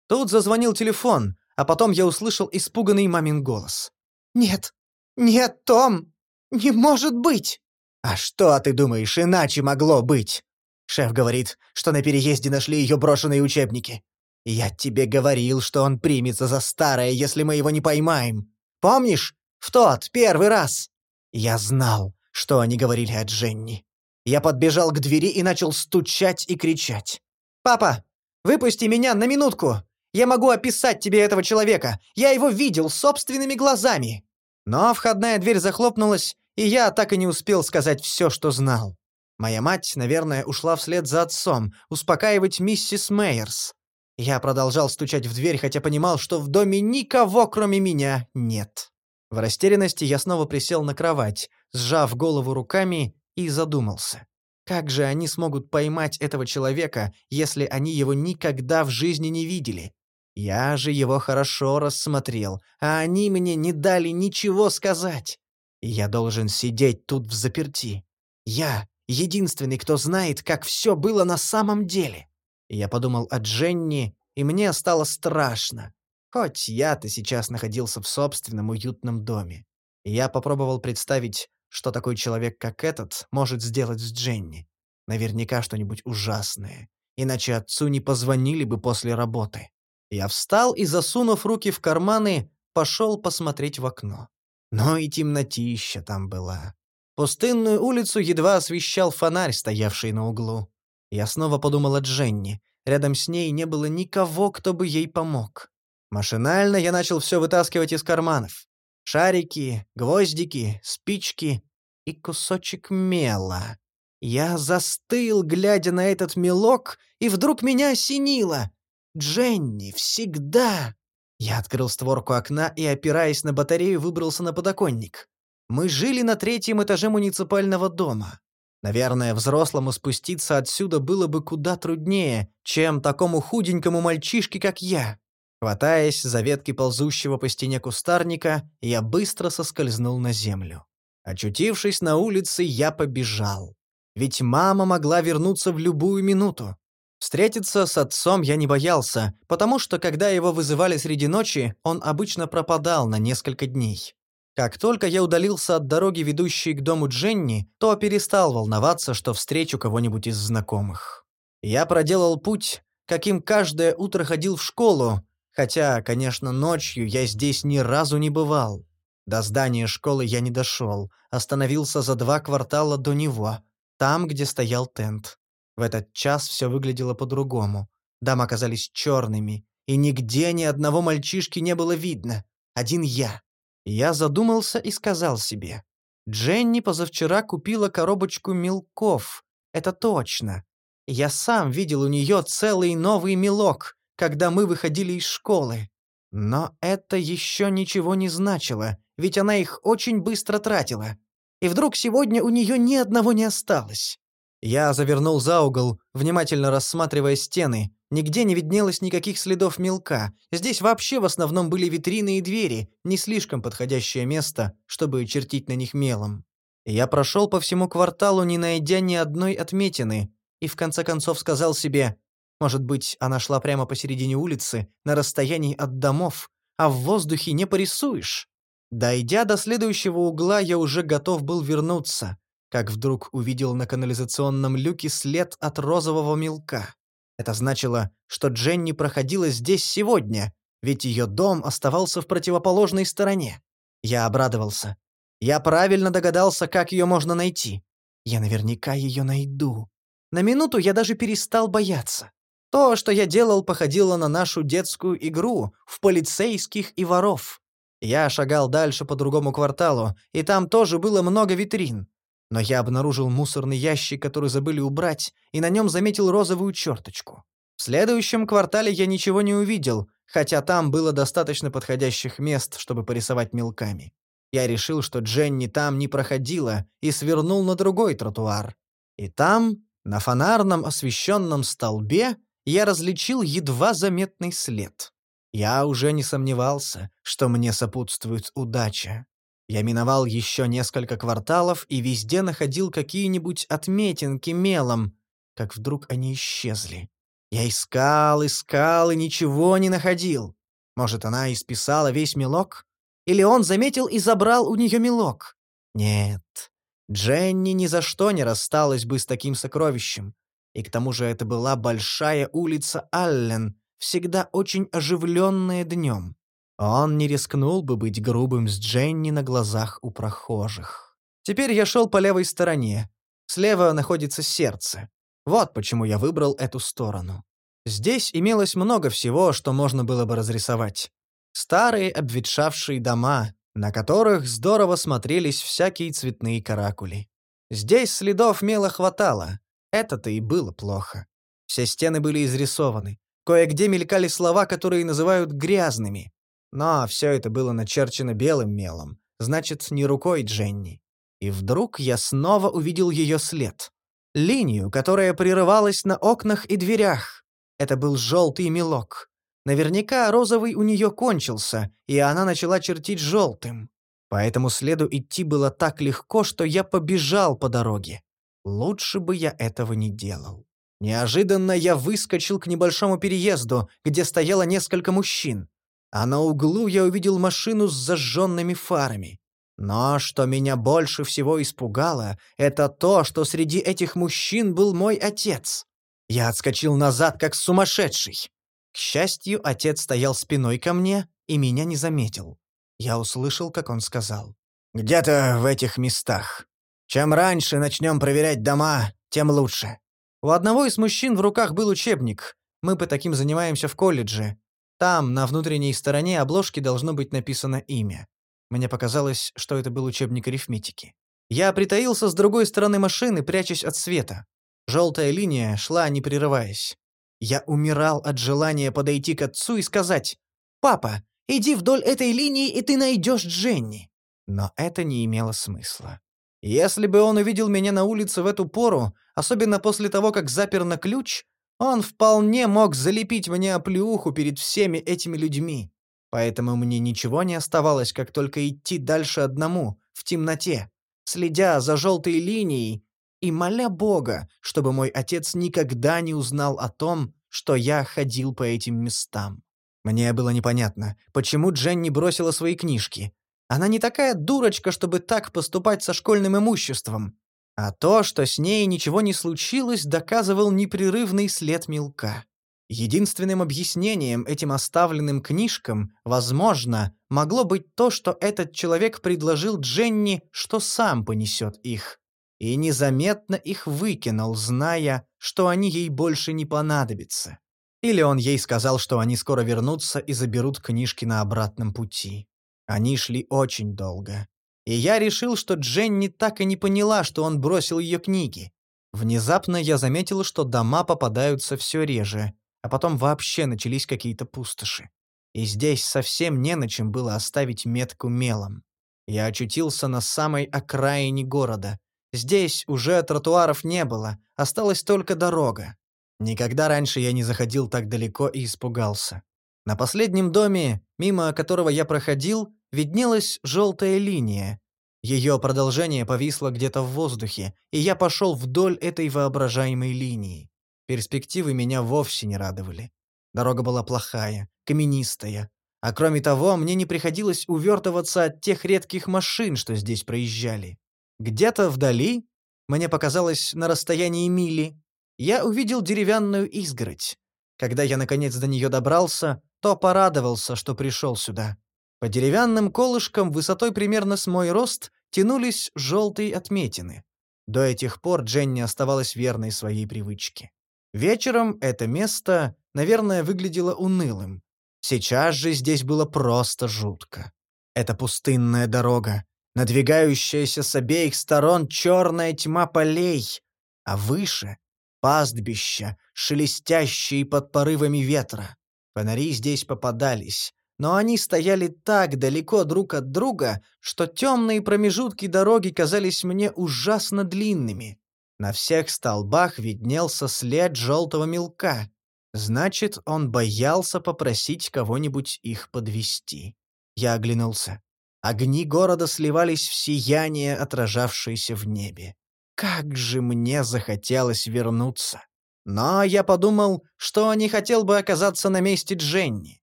Тут зазвонил телефон, а потом я услышал испуганный мамин голос. «Нет, нет, Том, не может быть!» «А что ты думаешь, иначе могло быть?» Шеф говорит, что на переезде нашли ее брошенные учебники. Я тебе говорил, что он примется за старое, если мы его не поймаем. Помнишь? В тот, первый раз. Я знал, что они говорили о Дженни. Я подбежал к двери и начал стучать и кричать. «Папа, выпусти меня на минутку! Я могу описать тебе этого человека! Я его видел собственными глазами!» Но входная дверь захлопнулась, и я так и не успел сказать все, что знал. Моя мать, наверное, ушла вслед за отцом, успокаивать миссис Мейерс. Я продолжал стучать в дверь, хотя понимал, что в доме никого, кроме меня, нет. В растерянности я снова присел на кровать, сжав голову руками и задумался. Как же они смогут поймать этого человека, если они его никогда в жизни не видели? Я же его хорошо рассмотрел, а они мне не дали ничего сказать. Я должен сидеть тут в заперти. Я — единственный, кто знает, как все было на самом деле. я подумал о Дженни, и мне стало страшно. Хоть я-то сейчас находился в собственном уютном доме. я попробовал представить, что такой человек, как этот, может сделать с Дженни. Наверняка что-нибудь ужасное. Иначе отцу не позвонили бы после работы. Я встал и, засунув руки в карманы, пошел посмотреть в окно. Но и темнотища там была. Пустынную улицу едва освещал фонарь, стоявший на углу. Я снова подумал о Дженни. Рядом с ней не было никого, кто бы ей помог. Машинально я начал все вытаскивать из карманов. Шарики, гвоздики, спички и кусочек мела. Я застыл, глядя на этот мелок, и вдруг меня осенило. Дженни всегда. Я открыл створку окна и, опираясь на батарею, выбрался на подоконник. Мы жили на третьем этаже муниципального дома. Наверное, взрослому спуститься отсюда было бы куда труднее, чем такому худенькому мальчишке, как я. Хватаясь за ветки ползущего по стене кустарника, я быстро соскользнул на землю. Очутившись на улице, я побежал. Ведь мама могла вернуться в любую минуту. Встретиться с отцом я не боялся, потому что, когда его вызывали среди ночи, он обычно пропадал на несколько дней. Как только я удалился от дороги, ведущей к дому Дженни, то перестал волноваться, что встречу кого-нибудь из знакомых. Я проделал путь, каким каждое утро ходил в школу, Хотя, конечно, ночью я здесь ни разу не бывал. До здания школы я не дошел, остановился за два квартала до него, там, где стоял тент. В этот час все выглядело по-другому. Дамы оказались черными, и нигде ни одного мальчишки не было видно. Один я. Я задумался и сказал себе. Дженни позавчера купила коробочку мелков. Это точно. Я сам видел у нее целый новый мелок, когда мы выходили из школы. Но это еще ничего не значило, ведь она их очень быстро тратила. И вдруг сегодня у нее ни одного не осталось. Я завернул за угол, внимательно рассматривая стены. Нигде не виднелось никаких следов мелка. Здесь вообще в основном были витрины и двери, не слишком подходящее место, чтобы чертить на них мелом. Я прошел по всему кварталу, не найдя ни одной отметины, и в конце концов сказал себе может быть, она шла прямо посередине улицы, на расстоянии от домов, а в воздухе не порисуешь. Дойдя до следующего угла, я уже готов был вернуться, как вдруг увидел на канализационном люке след от розового мелка. Это значило, что Дженни проходила здесь сегодня, ведь ее дом оставался в противоположной стороне. Я обрадовался. Я правильно догадался, как ее можно найти. Я наверняка ее найду. На минуту я даже перестал бояться. То, что я делал, походило на нашу детскую игру в полицейских и воров. Я шагал дальше по другому кварталу, и там тоже было много витрин. Но я обнаружил мусорный ящик, который забыли убрать, и на нем заметил розовую черточку. В следующем квартале я ничего не увидел, хотя там было достаточно подходящих мест, чтобы порисовать мелками. Я решил, что Дженни там не проходила, и свернул на другой тротуар. И там, на фонарном освещенном столбе, я различил едва заметный след. Я уже не сомневался, что мне сопутствует удача. Я миновал еще несколько кварталов и везде находил какие-нибудь отметинки мелом, как вдруг они исчезли. Я искал, искал и ничего не находил. Может, она исписала весь мелок? Или он заметил и забрал у нее мелок? Нет, Дженни ни за что не рассталась бы с таким сокровищем. И к тому же это была большая улица Аллен, всегда очень оживленная днем. Он не рискнул бы быть грубым с Дженни на глазах у прохожих. Теперь я шел по левой стороне. Слева находится сердце. Вот почему я выбрал эту сторону. Здесь имелось много всего, что можно было бы разрисовать. Старые обветшавшие дома, на которых здорово смотрелись всякие цветные каракули. Здесь следов мела хватало, это-то и было плохо. Все стены были изрисованы. Кое-где мелькали слова, которые называют грязными. Но все это было начерчено белым мелом. Значит, не рукой Дженни. И вдруг я снова увидел ее след. Линию, которая прерывалась на окнах и дверях. Это был желтый мелок. Наверняка розовый у нее кончился, и она начала чертить желтым. По этому следу идти было так легко, что я побежал по дороге. Лучше бы я этого не делал. Неожиданно я выскочил к небольшому переезду, где стояло несколько мужчин. А на углу я увидел машину с зажженными фарами. Но что меня больше всего испугало, это то, что среди этих мужчин был мой отец. Я отскочил назад, как сумасшедший. К счастью, отец стоял спиной ко мне и меня не заметил. Я услышал, как он сказал. «Где-то в этих местах. Чем раньше начнем проверять дома, тем лучше». У одного из мужчин в руках был учебник. Мы по таким занимаемся в колледже. Там, на внутренней стороне обложки должно быть написано имя. Мне показалось, что это был учебник арифметики. Я притаился с другой стороны машины, прячась от света. Желтая линия шла, не прерываясь. Я умирал от желания подойти к отцу и сказать «Папа, иди вдоль этой линии, и ты найдешь Дженни». Но это не имело смысла. Если бы он увидел меня на улице в эту пору, особенно после того, как запер на ключ, он вполне мог залепить мне оплеуху перед всеми этими людьми. Поэтому мне ничего не оставалось, как только идти дальше одному, в темноте, следя за желтой линией и моля Бога, чтобы мой отец никогда не узнал о том, что я ходил по этим местам. Мне было непонятно, почему Дженни бросила свои книжки. Она не такая дурочка, чтобы так поступать со школьным имуществом. А то, что с ней ничего не случилось, доказывал непрерывный след мелка. Единственным объяснением этим оставленным книжкам, возможно, могло быть то, что этот человек предложил Дженни, что сам понесет их. И незаметно их выкинул, зная, что они ей больше не понадобятся. Или он ей сказал, что они скоро вернутся и заберут книжки на обратном пути. Они шли очень долго. И я решил, что Дженни так и не поняла, что он бросил ее книги. Внезапно я заметил, что дома попадаются все реже, а потом вообще начались какие-то пустоши. И здесь совсем не на чем было оставить метку мелом. Я очутился на самой окраине города. Здесь уже тротуаров не было, осталась только дорога. Никогда раньше я не заходил так далеко и испугался. На последнем доме, мимо которого я проходил, виднелась желтая линия. Ее продолжение повисло где-то в воздухе, и я пошел вдоль этой воображаемой линии. Перспективы меня вовсе не радовали. Дорога была плохая, каменистая. А кроме того, мне не приходилось увертываться от тех редких машин, что здесь проезжали. Где-то вдали, мне показалось на расстоянии мили, я увидел деревянную изгородь. Когда я наконец до нее добрался, то порадовался, что пришел сюда. По деревянным колышкам высотой примерно с мой рост тянулись желтые отметины. До этих пор Дженни оставалась верной своей привычке. Вечером это место, наверное, выглядело унылым. Сейчас же здесь было просто жутко. Это пустынная дорога, надвигающаяся с обеих сторон черная тьма полей, а выше — пастбища, шелестящие под порывами ветра. Фонари здесь попадались, но они стояли так далеко друг от друга, что темные промежутки дороги казались мне ужасно длинными. На всех столбах виднелся след желтого мелка. Значит, он боялся попросить кого-нибудь их подвести. Я оглянулся. Огни города сливались в сияние, отражавшееся в небе. Как же мне захотелось вернуться. Но я подумал, что не хотел бы оказаться на месте Дженни.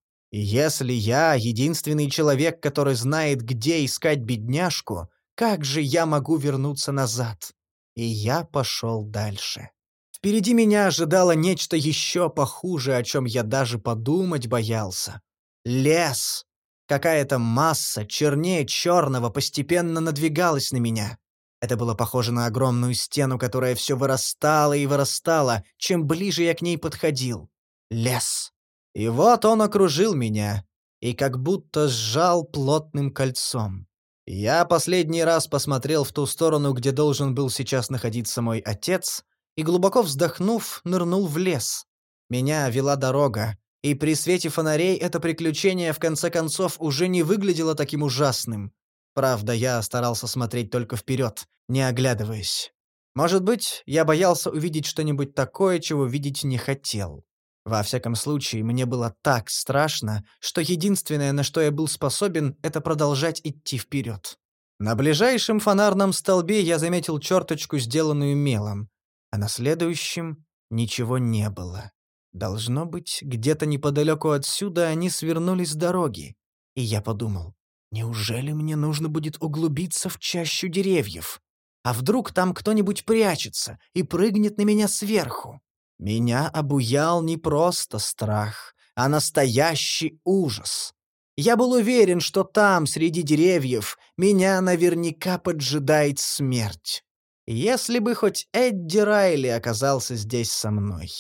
И если я единственный человек, который знает, где искать бедняжку, как же я могу вернуться назад? И я пошел дальше. Впереди меня ожидало нечто еще похуже, о чем я даже подумать боялся. Лес. Какая-то масса, чернее черного, постепенно надвигалась на меня. Это было похоже на огромную стену, которая все вырастала и вырастала, чем ближе я к ней подходил. Лес. И вот он окружил меня и как будто сжал плотным кольцом. Я последний раз посмотрел в ту сторону, где должен был сейчас находиться мой отец, и, глубоко вздохнув, нырнул в лес. Меня вела дорога, и при свете фонарей это приключение в конце концов уже не выглядело таким ужасным. Правда, я старался смотреть только вперед, не оглядываясь. Может быть, я боялся увидеть что-нибудь такое, чего видеть не хотел. Во всяком случае, мне было так страшно, что единственное, на что я был способен, это продолжать идти вперед. На ближайшем фонарном столбе я заметил черточку, сделанную мелом, а на следующем ничего не было. Должно быть, где-то неподалеку отсюда они свернули с дороги. И я подумал, неужели мне нужно будет углубиться в чащу деревьев? А вдруг там кто-нибудь прячется и прыгнет на меня сверху? Меня обуял не просто страх, а настоящий ужас. Я был уверен, что там, среди деревьев, меня наверняка поджидает смерть. Если бы хоть Эдди Райли оказался здесь со мной.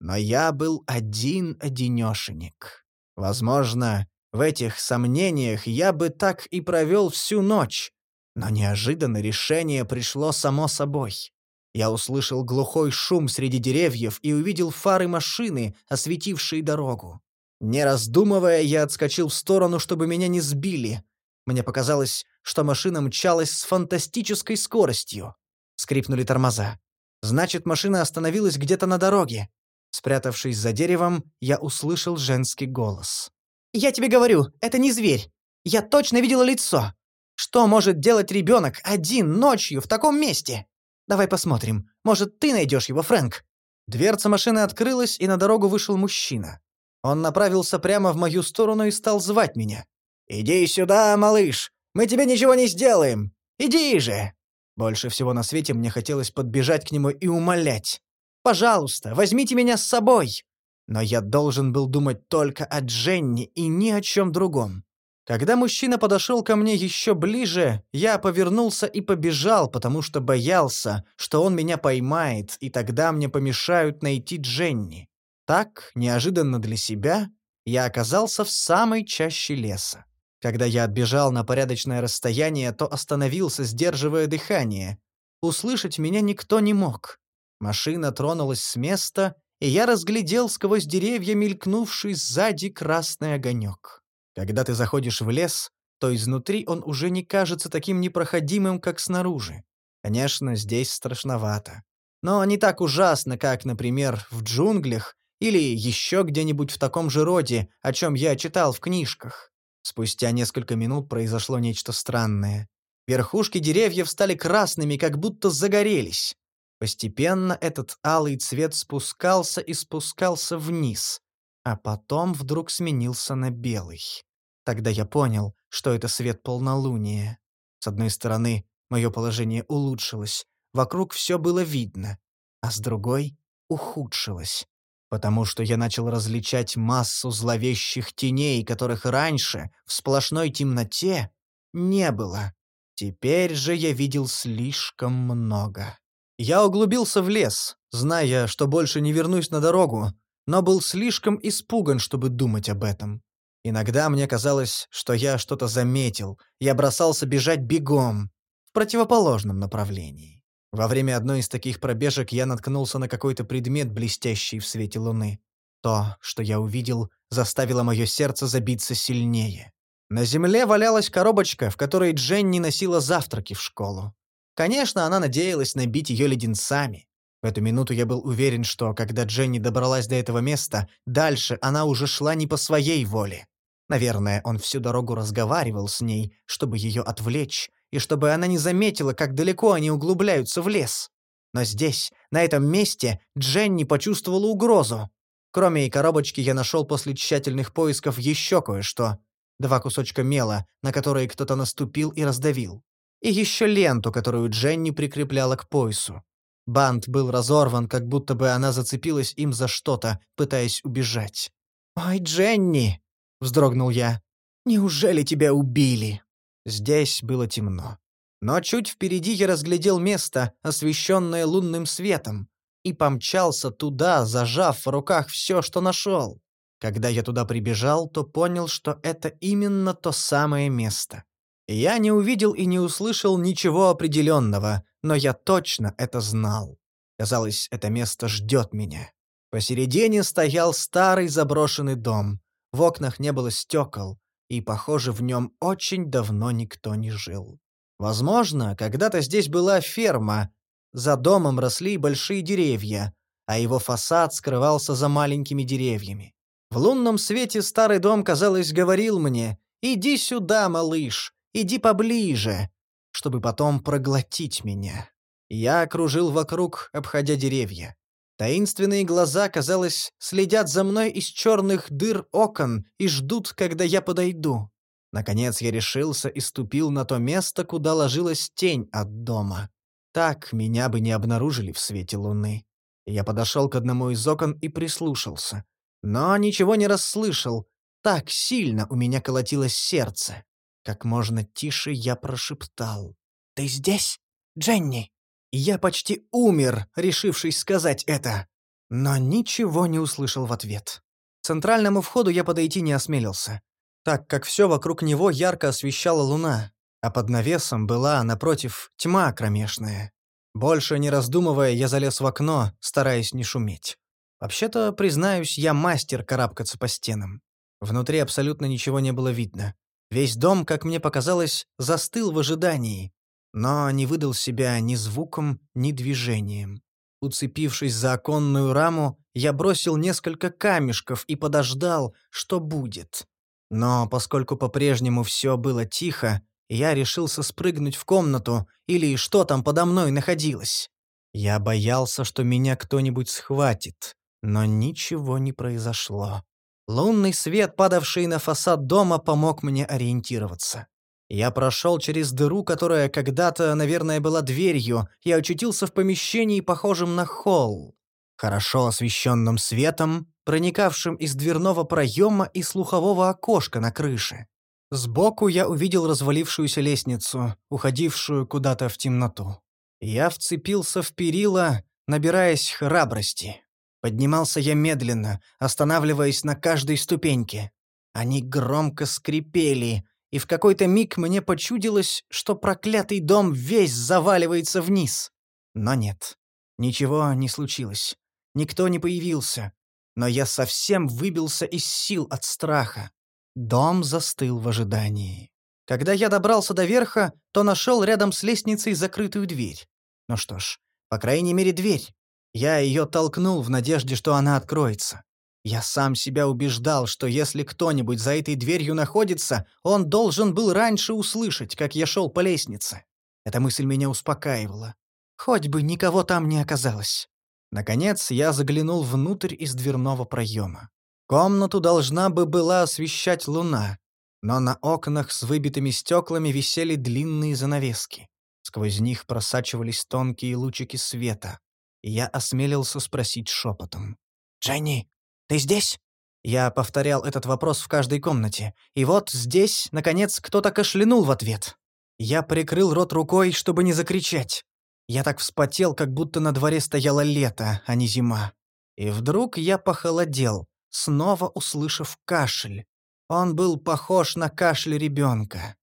Но я был один-одинешенек. Возможно, в этих сомнениях я бы так и провел всю ночь. Но неожиданно решение пришло само собой. Я услышал глухой шум среди деревьев и увидел фары машины, осветившие дорогу. Не раздумывая, я отскочил в сторону, чтобы меня не сбили. Мне показалось, что машина мчалась с фантастической скоростью. Скрипнули тормоза. Значит, машина остановилась где-то на дороге. Спрятавшись за деревом, я услышал женский голос. «Я тебе говорю, это не зверь. Я точно видела лицо. Что может делать ребенок один ночью в таком месте?» Давай посмотрим. Может, ты найдешь его, Фрэнк?» Дверца машины открылась, и на дорогу вышел мужчина. Он направился прямо в мою сторону и стал звать меня. «Иди сюда, малыш! Мы тебе ничего не сделаем! Иди же!» Больше всего на свете мне хотелось подбежать к нему и умолять. «Пожалуйста, возьмите меня с собой!» Но я должен был думать только о Дженни и ни о чем другом. Когда мужчина подошел ко мне еще ближе, я повернулся и побежал, потому что боялся, что он меня поймает, и тогда мне помешают найти Дженни. Так, неожиданно для себя, я оказался в самой чаще леса. Когда я отбежал на порядочное расстояние, то остановился, сдерживая дыхание. Услышать меня никто не мог. Машина тронулась с места, и я разглядел сквозь деревья мелькнувший сзади красный огонек. Когда ты заходишь в лес, то изнутри он уже не кажется таким непроходимым, как снаружи. Конечно, здесь страшновато. Но не так ужасно, как, например, в джунглях или еще где-нибудь в таком же роде, о чем я читал в книжках. Спустя несколько минут произошло нечто странное. Верхушки деревьев стали красными, как будто загорелись. Постепенно этот алый цвет спускался и спускался вниз, а потом вдруг сменился на белый. Тогда я понял, что это свет полнолуния. С одной стороны, мое положение улучшилось, вокруг все было видно, а с другой — ухудшилось, потому что я начал различать массу зловещих теней, которых раньше, в сплошной темноте, не было. Теперь же я видел слишком много. Я углубился в лес, зная, что больше не вернусь на дорогу, но был слишком испуган, чтобы думать об этом. Иногда мне казалось, что я что-то заметил, я бросался бежать бегом, в противоположном направлении. Во время одной из таких пробежек я наткнулся на какой-то предмет, блестящий в свете луны. То, что я увидел, заставило мое сердце забиться сильнее. На земле валялась коробочка, в которой Дженни носила завтраки в школу. Конечно, она надеялась набить ее леденцами. В эту минуту я был уверен, что, когда Дженни добралась до этого места, дальше она уже шла не по своей воле. Наверное, он всю дорогу разговаривал с ней, чтобы ее отвлечь, и чтобы она не заметила, как далеко они углубляются в лес. Но здесь, на этом месте, Дженни почувствовала угрозу. Кроме коробочки я нашел после тщательных поисков еще кое-что. Два кусочка мела, на которые кто-то наступил и раздавил. И еще ленту, которую Дженни прикрепляла к поясу. Бант был разорван, как будто бы она зацепилась им за что-то, пытаясь убежать. «Ой, Дженни!» — вздрогнул я. «Неужели тебя убили?» Здесь было темно. Но чуть впереди я разглядел место, освещенное лунным светом, и помчался туда, зажав в руках все, что нашел. Когда я туда прибежал, то понял, что это именно то самое место. Я не увидел и не услышал ничего определенного, но я точно это знал. Казалось, это место ждет меня. Посередине стоял старый заброшенный дом. В окнах не было стекол, и, похоже, в нем очень давно никто не жил. Возможно, когда-то здесь была ферма, за домом росли большие деревья, а его фасад скрывался за маленькими деревьями. В лунном свете старый дом, казалось, говорил мне «Иди сюда, малыш, иди поближе», чтобы потом проглотить меня. Я окружил вокруг, обходя деревья. Таинственные глаза, казалось, следят за мной из черных дыр окон и ждут, когда я подойду. Наконец я решился и ступил на то место, куда ложилась тень от дома. Так меня бы не обнаружили в свете луны. Я подошел к одному из окон и прислушался. Но ничего не расслышал. Так сильно у меня колотилось сердце. Как можно тише я прошептал. «Ты здесь, Дженни?» Я почти умер, решившись сказать это. Но ничего не услышал в ответ. К центральному входу я подойти не осмелился, так как все вокруг него ярко освещала луна, а под навесом была, напротив, тьма кромешная. Больше не раздумывая, я залез в окно, стараясь не шуметь. Вообще-то, признаюсь, я мастер карабкаться по стенам. Внутри абсолютно ничего не было видно. Весь дом, как мне показалось, застыл в ожидании, но не выдал себя ни звуком, ни движением. Уцепившись за оконную раму, я бросил несколько камешков и подождал, что будет. Но поскольку по-прежнему все было тихо, я решился спрыгнуть в комнату или что там подо мной находилось. Я боялся, что меня кто-нибудь схватит, но ничего не произошло. Лунный свет, падавший на фасад дома, помог мне ориентироваться. Я прошел через дыру, которая когда-то, наверное, была дверью, и очутился в помещении, похожем на холл, хорошо освещенным светом, проникавшим из дверного проема и слухового окошка на крыше. Сбоку я увидел развалившуюся лестницу, уходившую куда-то в темноту. Я вцепился в перила, набираясь храбрости. Поднимался я медленно, останавливаясь на каждой ступеньке. Они громко скрипели, и в какой-то миг мне почудилось, что проклятый дом весь заваливается вниз. Но нет, ничего не случилось. Никто не появился. Но я совсем выбился из сил от страха. Дом застыл в ожидании. Когда я добрался до верха, то нашел рядом с лестницей закрытую дверь. Ну что ж, по крайней мере, дверь. Я ее толкнул в надежде, что она откроется. Я сам себя убеждал, что если кто-нибудь за этой дверью находится, он должен был раньше услышать, как я шел по лестнице. Эта мысль меня успокаивала. Хоть бы никого там не оказалось. Наконец, я заглянул внутрь из дверного проема. Комнату должна бы была освещать луна, но на окнах с выбитыми стеклами висели длинные занавески. Сквозь них просачивались тонкие лучики света. Я осмелился спросить шепотом. «Дженни, ты здесь?» Я повторял этот вопрос в каждой комнате. И вот здесь, наконец, кто-то кашлянул в ответ. Я прикрыл рот рукой, чтобы не закричать. Я так вспотел, как будто на дворе стояло лето, а не зима. И вдруг я похолодел, снова услышав кашель. Он был похож на кашель ребенка.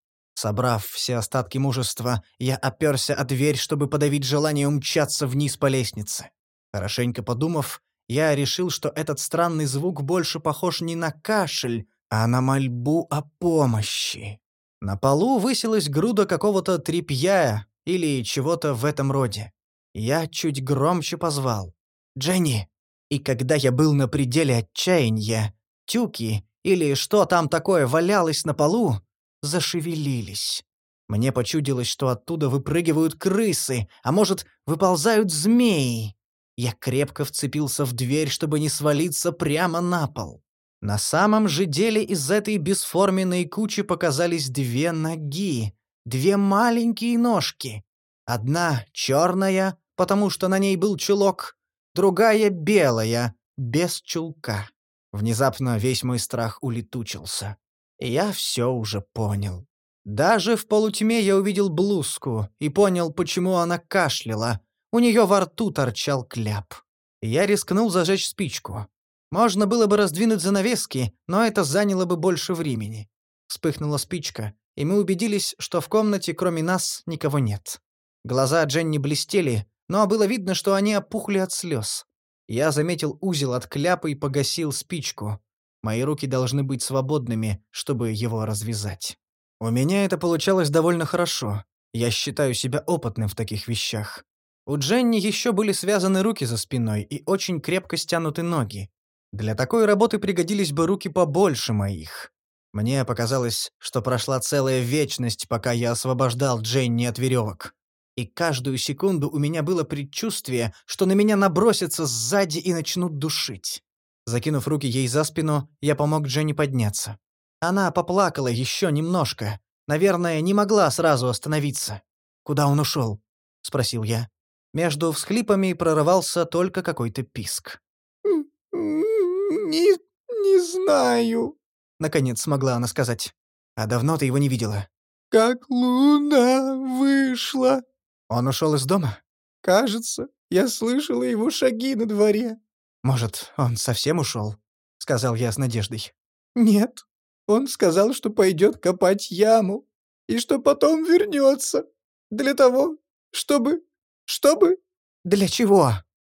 Собрав все остатки мужества, я оперся о дверь, чтобы подавить желание умчаться вниз по лестнице. Хорошенько подумав, я решил, что этот странный звук больше похож не на кашель, а на мольбу о помощи. На полу высилась груда какого-то тряпья или чего-то в этом роде. Я чуть громче позвал. «Дженни!» И когда я был на пределе отчаяния, тюки или что там такое валялось на полу, зашевелились. Мне почудилось, что оттуда выпрыгивают крысы, а может, выползают змеи. Я крепко вцепился в дверь, чтобы не свалиться прямо на пол. На самом же деле из этой бесформенной кучи показались две ноги, две маленькие ножки. Одна черная, потому что на ней был чулок, другая белая, без чулка. Внезапно весь мой страх улетучился. Я все уже понял. Даже в полутьме я увидел блузку и понял, почему она кашляла, у нее во рту торчал кляп. Я рискнул зажечь спичку. Можно было бы раздвинуть занавески, но это заняло бы больше времени. Вспыхнула спичка, и мы убедились, что в комнате кроме нас никого нет. Глаза Дженни блестели, но было видно, что они опухли от слез. Я заметил узел от кляпа и погасил спичку. Мои руки должны быть свободными, чтобы его развязать. У меня это получалось довольно хорошо. Я считаю себя опытным в таких вещах. У Дженни еще были связаны руки за спиной и очень крепко стянуты ноги. Для такой работы пригодились бы руки побольше моих. Мне показалось, что прошла целая вечность, пока я освобождал Дженни от веревок. И каждую секунду у меня было предчувствие, что на меня набросятся сзади и начнут душить. Закинув руки ей за спину, я помог Дженни подняться. Она поплакала еще немножко. Наверное, не могла сразу остановиться. «Куда он ушел?» — спросил я. Между всхлипами прорывался только какой-то писк. «Не... не знаю», — наконец смогла она сказать. «А давно ты его не видела?» «Как луна вышла». «Он ушел из дома?» «Кажется, я слышала его шаги на дворе». «Может, он совсем ушел?» — сказал я с надеждой. «Нет, он сказал, что пойдет копать яму, и что потом вернется. Для того, чтобы... чтобы...» «Для чего?»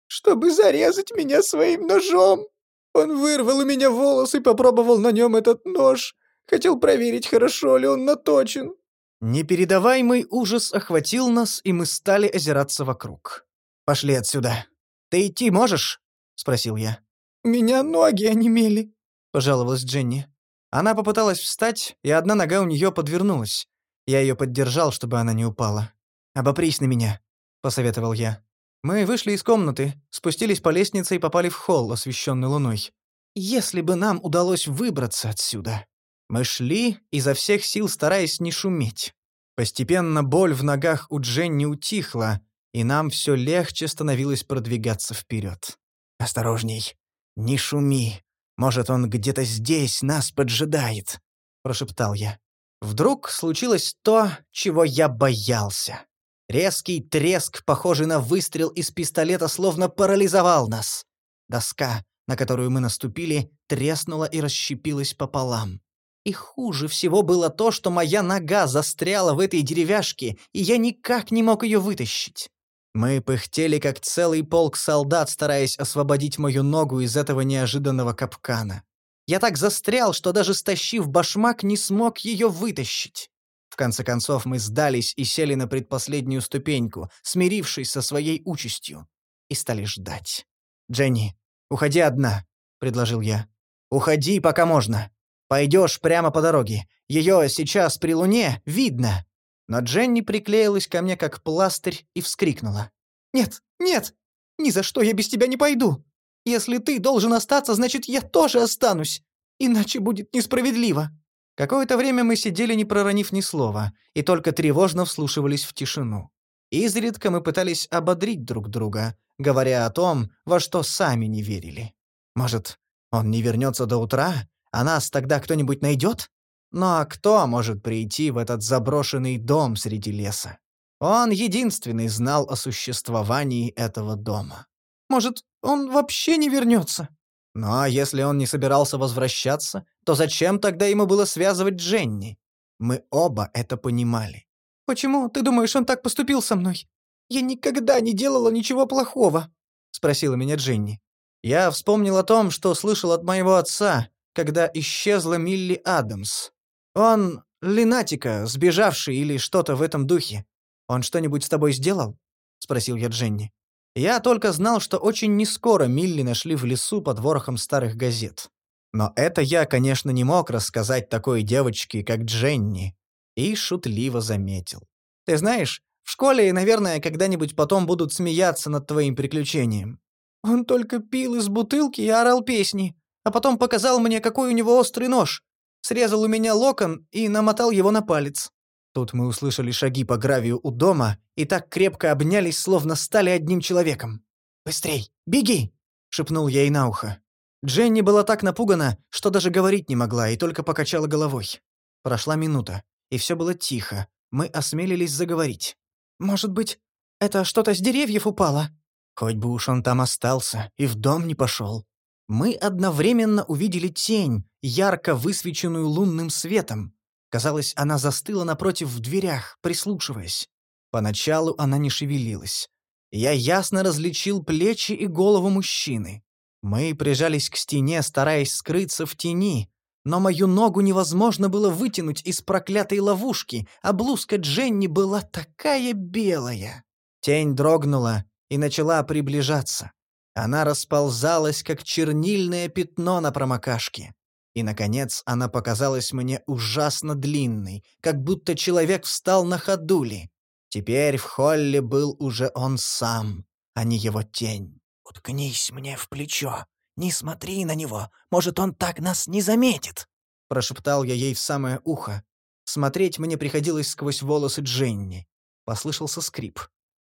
«Чтобы зарезать меня своим ножом. Он вырвал у меня волосы и попробовал на нем этот нож. Хотел проверить, хорошо ли он наточен». Непередаваемый ужас охватил нас, и мы стали озираться вокруг. «Пошли отсюда. Ты идти можешь?» — спросил я. «У меня ноги онемели», — пожаловалась Дженни. Она попыталась встать, и одна нога у нее подвернулась. Я ее поддержал, чтобы она не упала. «Обопрись на меня», — посоветовал я. Мы вышли из комнаты, спустились по лестнице и попали в холл, освещенный луной. Если бы нам удалось выбраться отсюда. Мы шли, изо всех сил стараясь не шуметь. Постепенно боль в ногах у Дженни утихла, и нам все легче становилось продвигаться вперед. «Осторожней, не шуми. Может, он где-то здесь нас поджидает», — прошептал я. Вдруг случилось то, чего я боялся. Резкий треск, похожий на выстрел из пистолета, словно парализовал нас. Доска, на которую мы наступили, треснула и расщепилась пополам. И хуже всего было то, что моя нога застряла в этой деревяшке, и я никак не мог ее вытащить. Мы пыхтели, как целый полк солдат, стараясь освободить мою ногу из этого неожиданного капкана. Я так застрял, что даже стащив башмак, не смог ее вытащить. В конце концов мы сдались и сели на предпоследнюю ступеньку, смирившись со своей участью, и стали ждать. «Дженни, уходи одна», — предложил я. «Уходи, пока можно. Пойдешь прямо по дороге. Ее сейчас при луне видно». Но Дженни приклеилась ко мне как пластырь и вскрикнула. «Нет, нет! Ни за что я без тебя не пойду! Если ты должен остаться, значит, я тоже останусь! Иначе будет несправедливо!» Какое-то время мы сидели, не проронив ни слова, и только тревожно вслушивались в тишину. Изредка мы пытались ободрить друг друга, говоря о том, во что сами не верили. Может, он не вернется до утра, а нас тогда кто-нибудь найдет? Но кто может прийти в этот заброшенный дом среди леса? Он единственный знал о существовании этого дома. Может, он вообще не вернется? Ну а если он не собирался возвращаться, то зачем тогда ему было связывать Дженни? Мы оба это понимали. «Почему, ты думаешь, он так поступил со мной? Я никогда не делала ничего плохого», — спросила меня Дженни. Я вспомнил о том, что слышал от моего отца, когда исчезла Милли Адамс. Он линатика, сбежавший или что-то в этом духе. Он что-нибудь с тобой сделал?» — спросил я Дженни. Я только знал, что очень нескоро Милли нашли в лесу под ворохом старых газет. Но это я, конечно, не мог рассказать такой девочке, как Дженни. И шутливо заметил. «Ты знаешь, в школе, наверное, когда-нибудь потом будут смеяться над твоим приключением. Он только пил из бутылки и орал песни, а потом показал мне, какой у него острый нож срезал у меня локон и намотал его на палец. Тут мы услышали шаги по гравию у дома и так крепко обнялись, словно стали одним человеком. «Быстрей! Беги!» — шепнул я ей на ухо. Дженни была так напугана, что даже говорить не могла и только покачала головой. Прошла минута, и все было тихо. Мы осмелились заговорить. «Может быть, это что-то с деревьев упало?» Хоть бы уж он там остался и в дом не пошел. Мы одновременно увидели тень, ярко высвеченную лунным светом. Казалось, она застыла напротив в дверях, прислушиваясь. Поначалу она не шевелилась. Я ясно различил плечи и голову мужчины. Мы прижались к стене, стараясь скрыться в тени, но мою ногу невозможно было вытянуть из проклятой ловушки, а блузка Дженни была такая белая. Тень дрогнула и начала приближаться. Она расползалась, как чернильное пятно на промокашке. И, наконец, она показалась мне ужасно длинной, как будто человек встал на ходули. Теперь в холле был уже он сам, а не его тень. «Уткнись мне в плечо. Не смотри на него. Может, он так нас не заметит», — прошептал я ей в самое ухо. Смотреть мне приходилось сквозь волосы Дженни. Послышался скрип.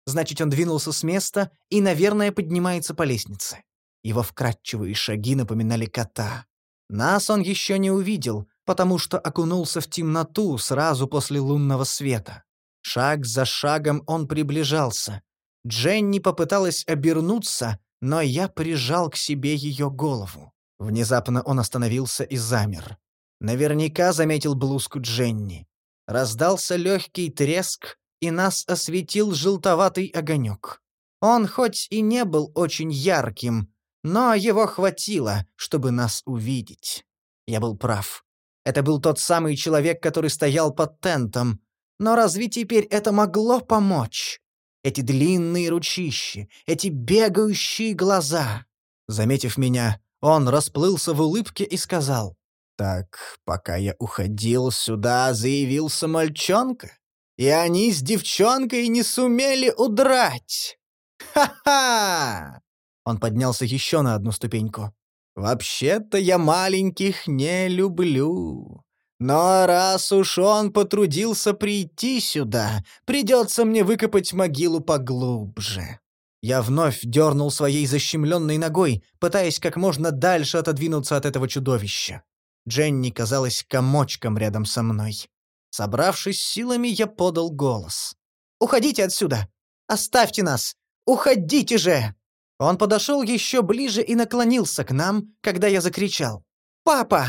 Значит, он двинулся с места и, наверное, поднимается по лестнице. Его вкрадчивые шаги напоминали кота. Нас он еще не увидел, потому что окунулся в темноту сразу после лунного света. Шаг за шагом он приближался. Дженни попыталась обернуться, но я прижал к себе ее голову. Внезапно он остановился и замер. Наверняка заметил блузку Дженни. Раздался легкий треск, и нас осветил желтоватый огонек. Он хоть и не был очень ярким, но его хватило, чтобы нас увидеть. Я был прав. Это был тот самый человек, который стоял под тентом. Но разве теперь это могло помочь? Эти длинные ручищи, эти бегающие глаза. Заметив меня, он расплылся в улыбке и сказал, «Так, пока я уходил сюда, заявился мальчонка, и они с девчонкой не сумели удрать. Ха-ха!» Он поднялся еще на одну ступеньку. «Вообще-то я маленьких не люблю. Но раз уж он потрудился прийти сюда, придется мне выкопать могилу поглубже». Я вновь дернул своей защемленной ногой, пытаясь как можно дальше отодвинуться от этого чудовища. Дженни казалась комочком рядом со мной. Собравшись силами, я подал голос. «Уходите отсюда! Оставьте нас! Уходите же!» Он подошел еще ближе и наклонился к нам, когда я закричал. «Папа!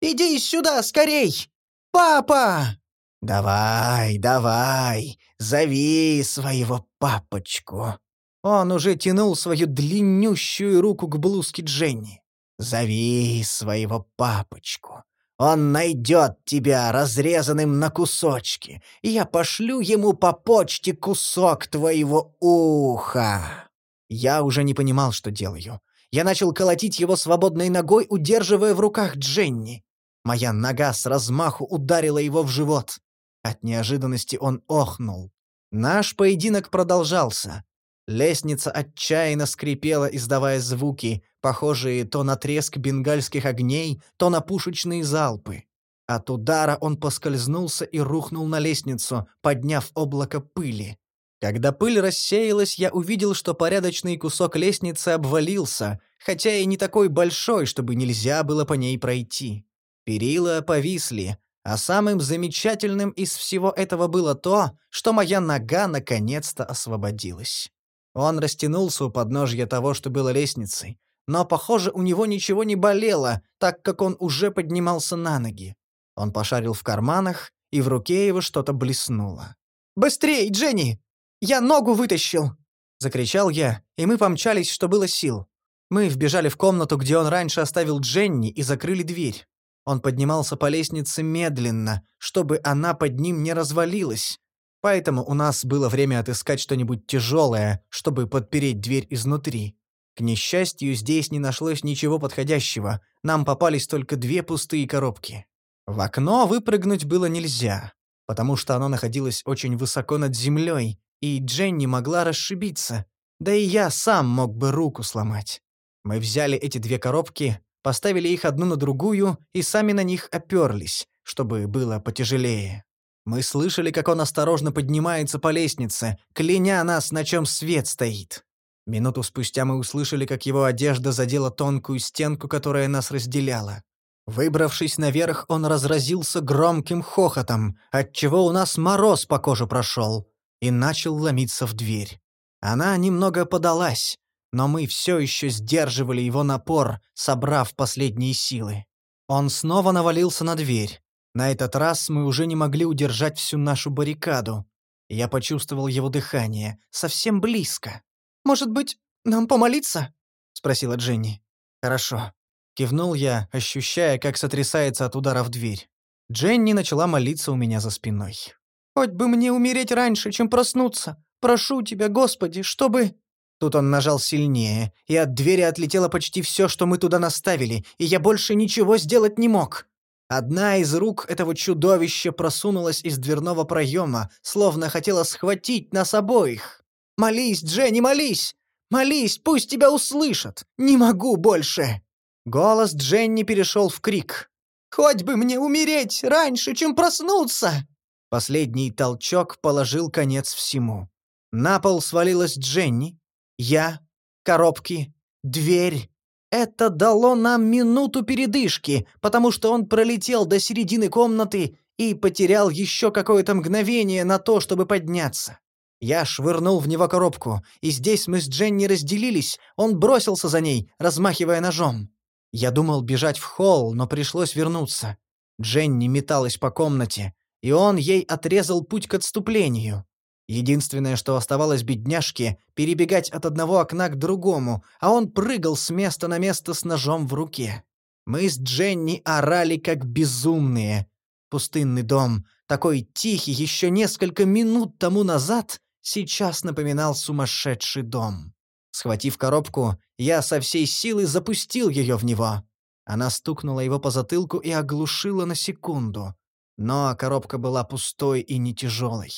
Иди сюда, скорей! Папа!» «Давай, давай, зови своего папочку!» Он уже тянул свою длиннющую руку к блузке Дженни. «Зови своего папочку. Он найдет тебя разрезанным на кусочки, и я пошлю ему по почте кусок твоего уха». Я уже не понимал, что делаю. Я начал колотить его свободной ногой, удерживая в руках Дженни. Моя нога с размаху ударила его в живот. От неожиданности он охнул. Наш поединок продолжался. Лестница отчаянно скрипела, издавая звуки, похожие то на треск бенгальских огней, то на пушечные залпы. От удара он поскользнулся и рухнул на лестницу, подняв облако пыли. Когда пыль рассеялась, я увидел, что порядочный кусок лестницы обвалился, хотя и не такой большой, чтобы нельзя было по ней пройти. Перила повисли, а самым замечательным из всего этого было то, что моя нога наконец-то освободилась. Он растянулся у подножья того, что было лестницей, но, похоже, у него ничего не болело, так как он уже поднимался на ноги. Он пошарил в карманах, и в руке его что-то блеснуло. «Быстрей, Дженни!» Я ногу вытащил!» — закричал я, и мы помчались, что было сил. Мы вбежали в комнату, где он раньше оставил Дженни, и закрыли дверь. Он поднимался по лестнице медленно, чтобы она под ним не развалилась. Поэтому у нас было время отыскать что-нибудь тяжелое, чтобы подпереть дверь изнутри. К несчастью, здесь не нашлось ничего подходящего. Нам попались только две пустые коробки. В окно выпрыгнуть было нельзя, потому что оно находилось очень высоко над землей, и Дженни могла расшибиться, да и я сам мог бы руку сломать. Мы взяли эти две коробки, поставили их одну на другую и сами на них оперлись, чтобы было потяжелее. Мы слышали, как он осторожно поднимается по лестнице, кляня нас, на чем свет стоит. Минуту спустя мы услышали, как его одежда задела тонкую стенку, которая нас разделяла. Выбравшись наверх, он разразился громким хохотом, отчего у нас мороз по коже прошел и начал ломиться в дверь. Она немного подалась, но мы все еще сдерживали его напор, собрав последние силы. Он снова навалился на дверь. На этот раз мы уже не могли удержать всю нашу баррикаду. Я почувствовал его дыхание, совсем близко. «Может быть, нам помолиться?» — спросила Дженни. «Хорошо». Кивнул я, ощущая, как сотрясается от удара в дверь. Дженни начала молиться у меня за спиной. Хоть бы мне умереть раньше, чем проснуться. Прошу тебя, Господи, чтобы...» Тут он нажал сильнее, и от двери отлетело почти все, что мы туда наставили, и я больше ничего сделать не мог. Одна из рук этого чудовища просунулась из дверного проема, словно хотела схватить нас обоих. «Молись, Дженни, молись! Молись, пусть тебя услышат! Не могу больше!» Голос Дженни перешел в крик. «Хоть бы мне умереть раньше, чем проснуться!» Последний толчок положил конец всему. На пол свалилась Дженни, я, коробки, дверь. Это дало нам минуту передышки, потому что он пролетел до середины комнаты и потерял еще какое-то мгновение на то, чтобы подняться. Я швырнул в него коробку, и здесь мы с Дженни разделились, он бросился за ней, размахивая ножом. Я думал бежать в холл, но пришлось вернуться. Дженни металась по комнате, и он ей отрезал путь к отступлению. Единственное, что оставалось бедняжке, перебегать от одного окна к другому, а он прыгал с места на место с ножом в руке. Мы с Дженни орали как безумные. Пустынный дом, такой тихий еще несколько минут тому назад, сейчас напоминал сумасшедший дом. Схватив коробку, я со всей силы запустил ее в него. Она стукнула его по затылку и оглушила на секунду. Но коробка была пустой и не тяжелой.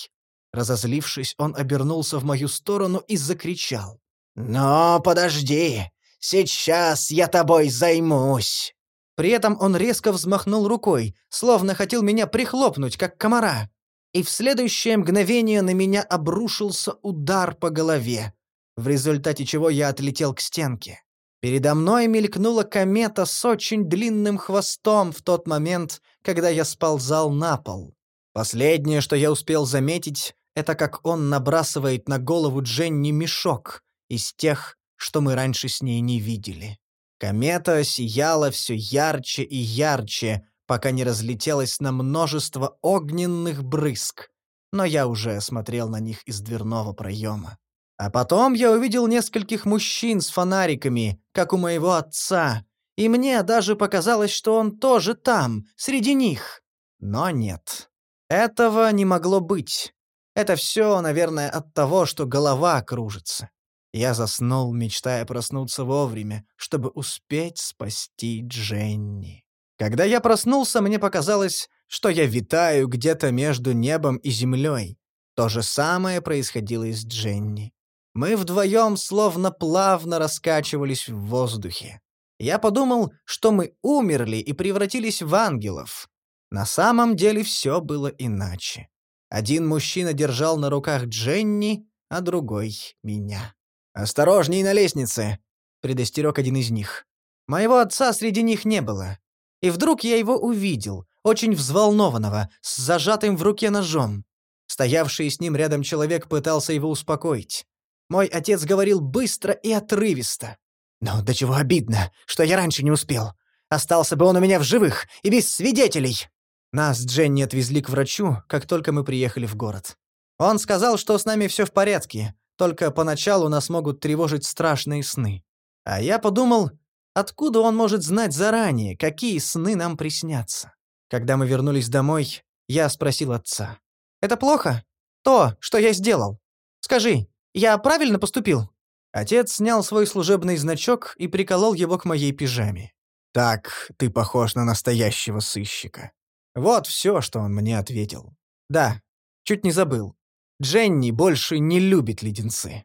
Разозлившись, он обернулся в мою сторону и закричал. «Но подожди! Сейчас я тобой займусь!» При этом он резко взмахнул рукой, словно хотел меня прихлопнуть, как комара. И в следующее мгновение на меня обрушился удар по голове, в результате чего я отлетел к стенке. Передо мной мелькнула комета с очень длинным хвостом в тот момент, когда я сползал на пол. Последнее, что я успел заметить, это как он набрасывает на голову Дженни мешок из тех, что мы раньше с ней не видели. Комета сияла все ярче и ярче, пока не разлетелась на множество огненных брызг, но я уже смотрел на них из дверного проема. А потом я увидел нескольких мужчин с фонариками, как у моего отца, и мне даже показалось, что он тоже там, среди них. Но нет. Этого не могло быть. Это все, наверное, от того, что голова кружится. Я заснул, мечтая проснуться вовремя, чтобы успеть спасти Дженни. Когда я проснулся, мне показалось, что я витаю где-то между небом и землей. То же самое происходило и с Дженни. Мы вдвоем словно плавно раскачивались в воздухе. Я подумал, что мы умерли и превратились в ангелов. На самом деле все было иначе. Один мужчина держал на руках Дженни, а другой — меня. «Осторожней на лестнице!» — предостерег один из них. Моего отца среди них не было. И вдруг я его увидел, очень взволнованного, с зажатым в руке ножом. Стоявший с ним рядом человек пытался его успокоить. Мой отец говорил быстро и отрывисто. «Ну, до чего обидно, что я раньше не успел. Остался бы он у меня в живых и без свидетелей!» Нас с Дженни отвезли к врачу, как только мы приехали в город. Он сказал, что с нами все в порядке, только поначалу нас могут тревожить страшные сны. А я подумал, откуда он может знать заранее, какие сны нам приснятся? Когда мы вернулись домой, я спросил отца. «Это плохо? То, что я сделал? Скажи, я правильно поступил?» Отец снял свой служебный значок и приколол его к моей пижаме. «Так ты похож на настоящего сыщика. Вот все, что он мне ответил. Да, чуть не забыл. Дженни больше не любит леденцы.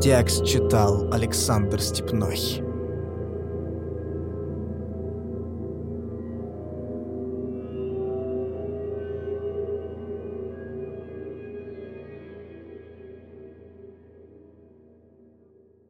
Текст читал Александр Степной.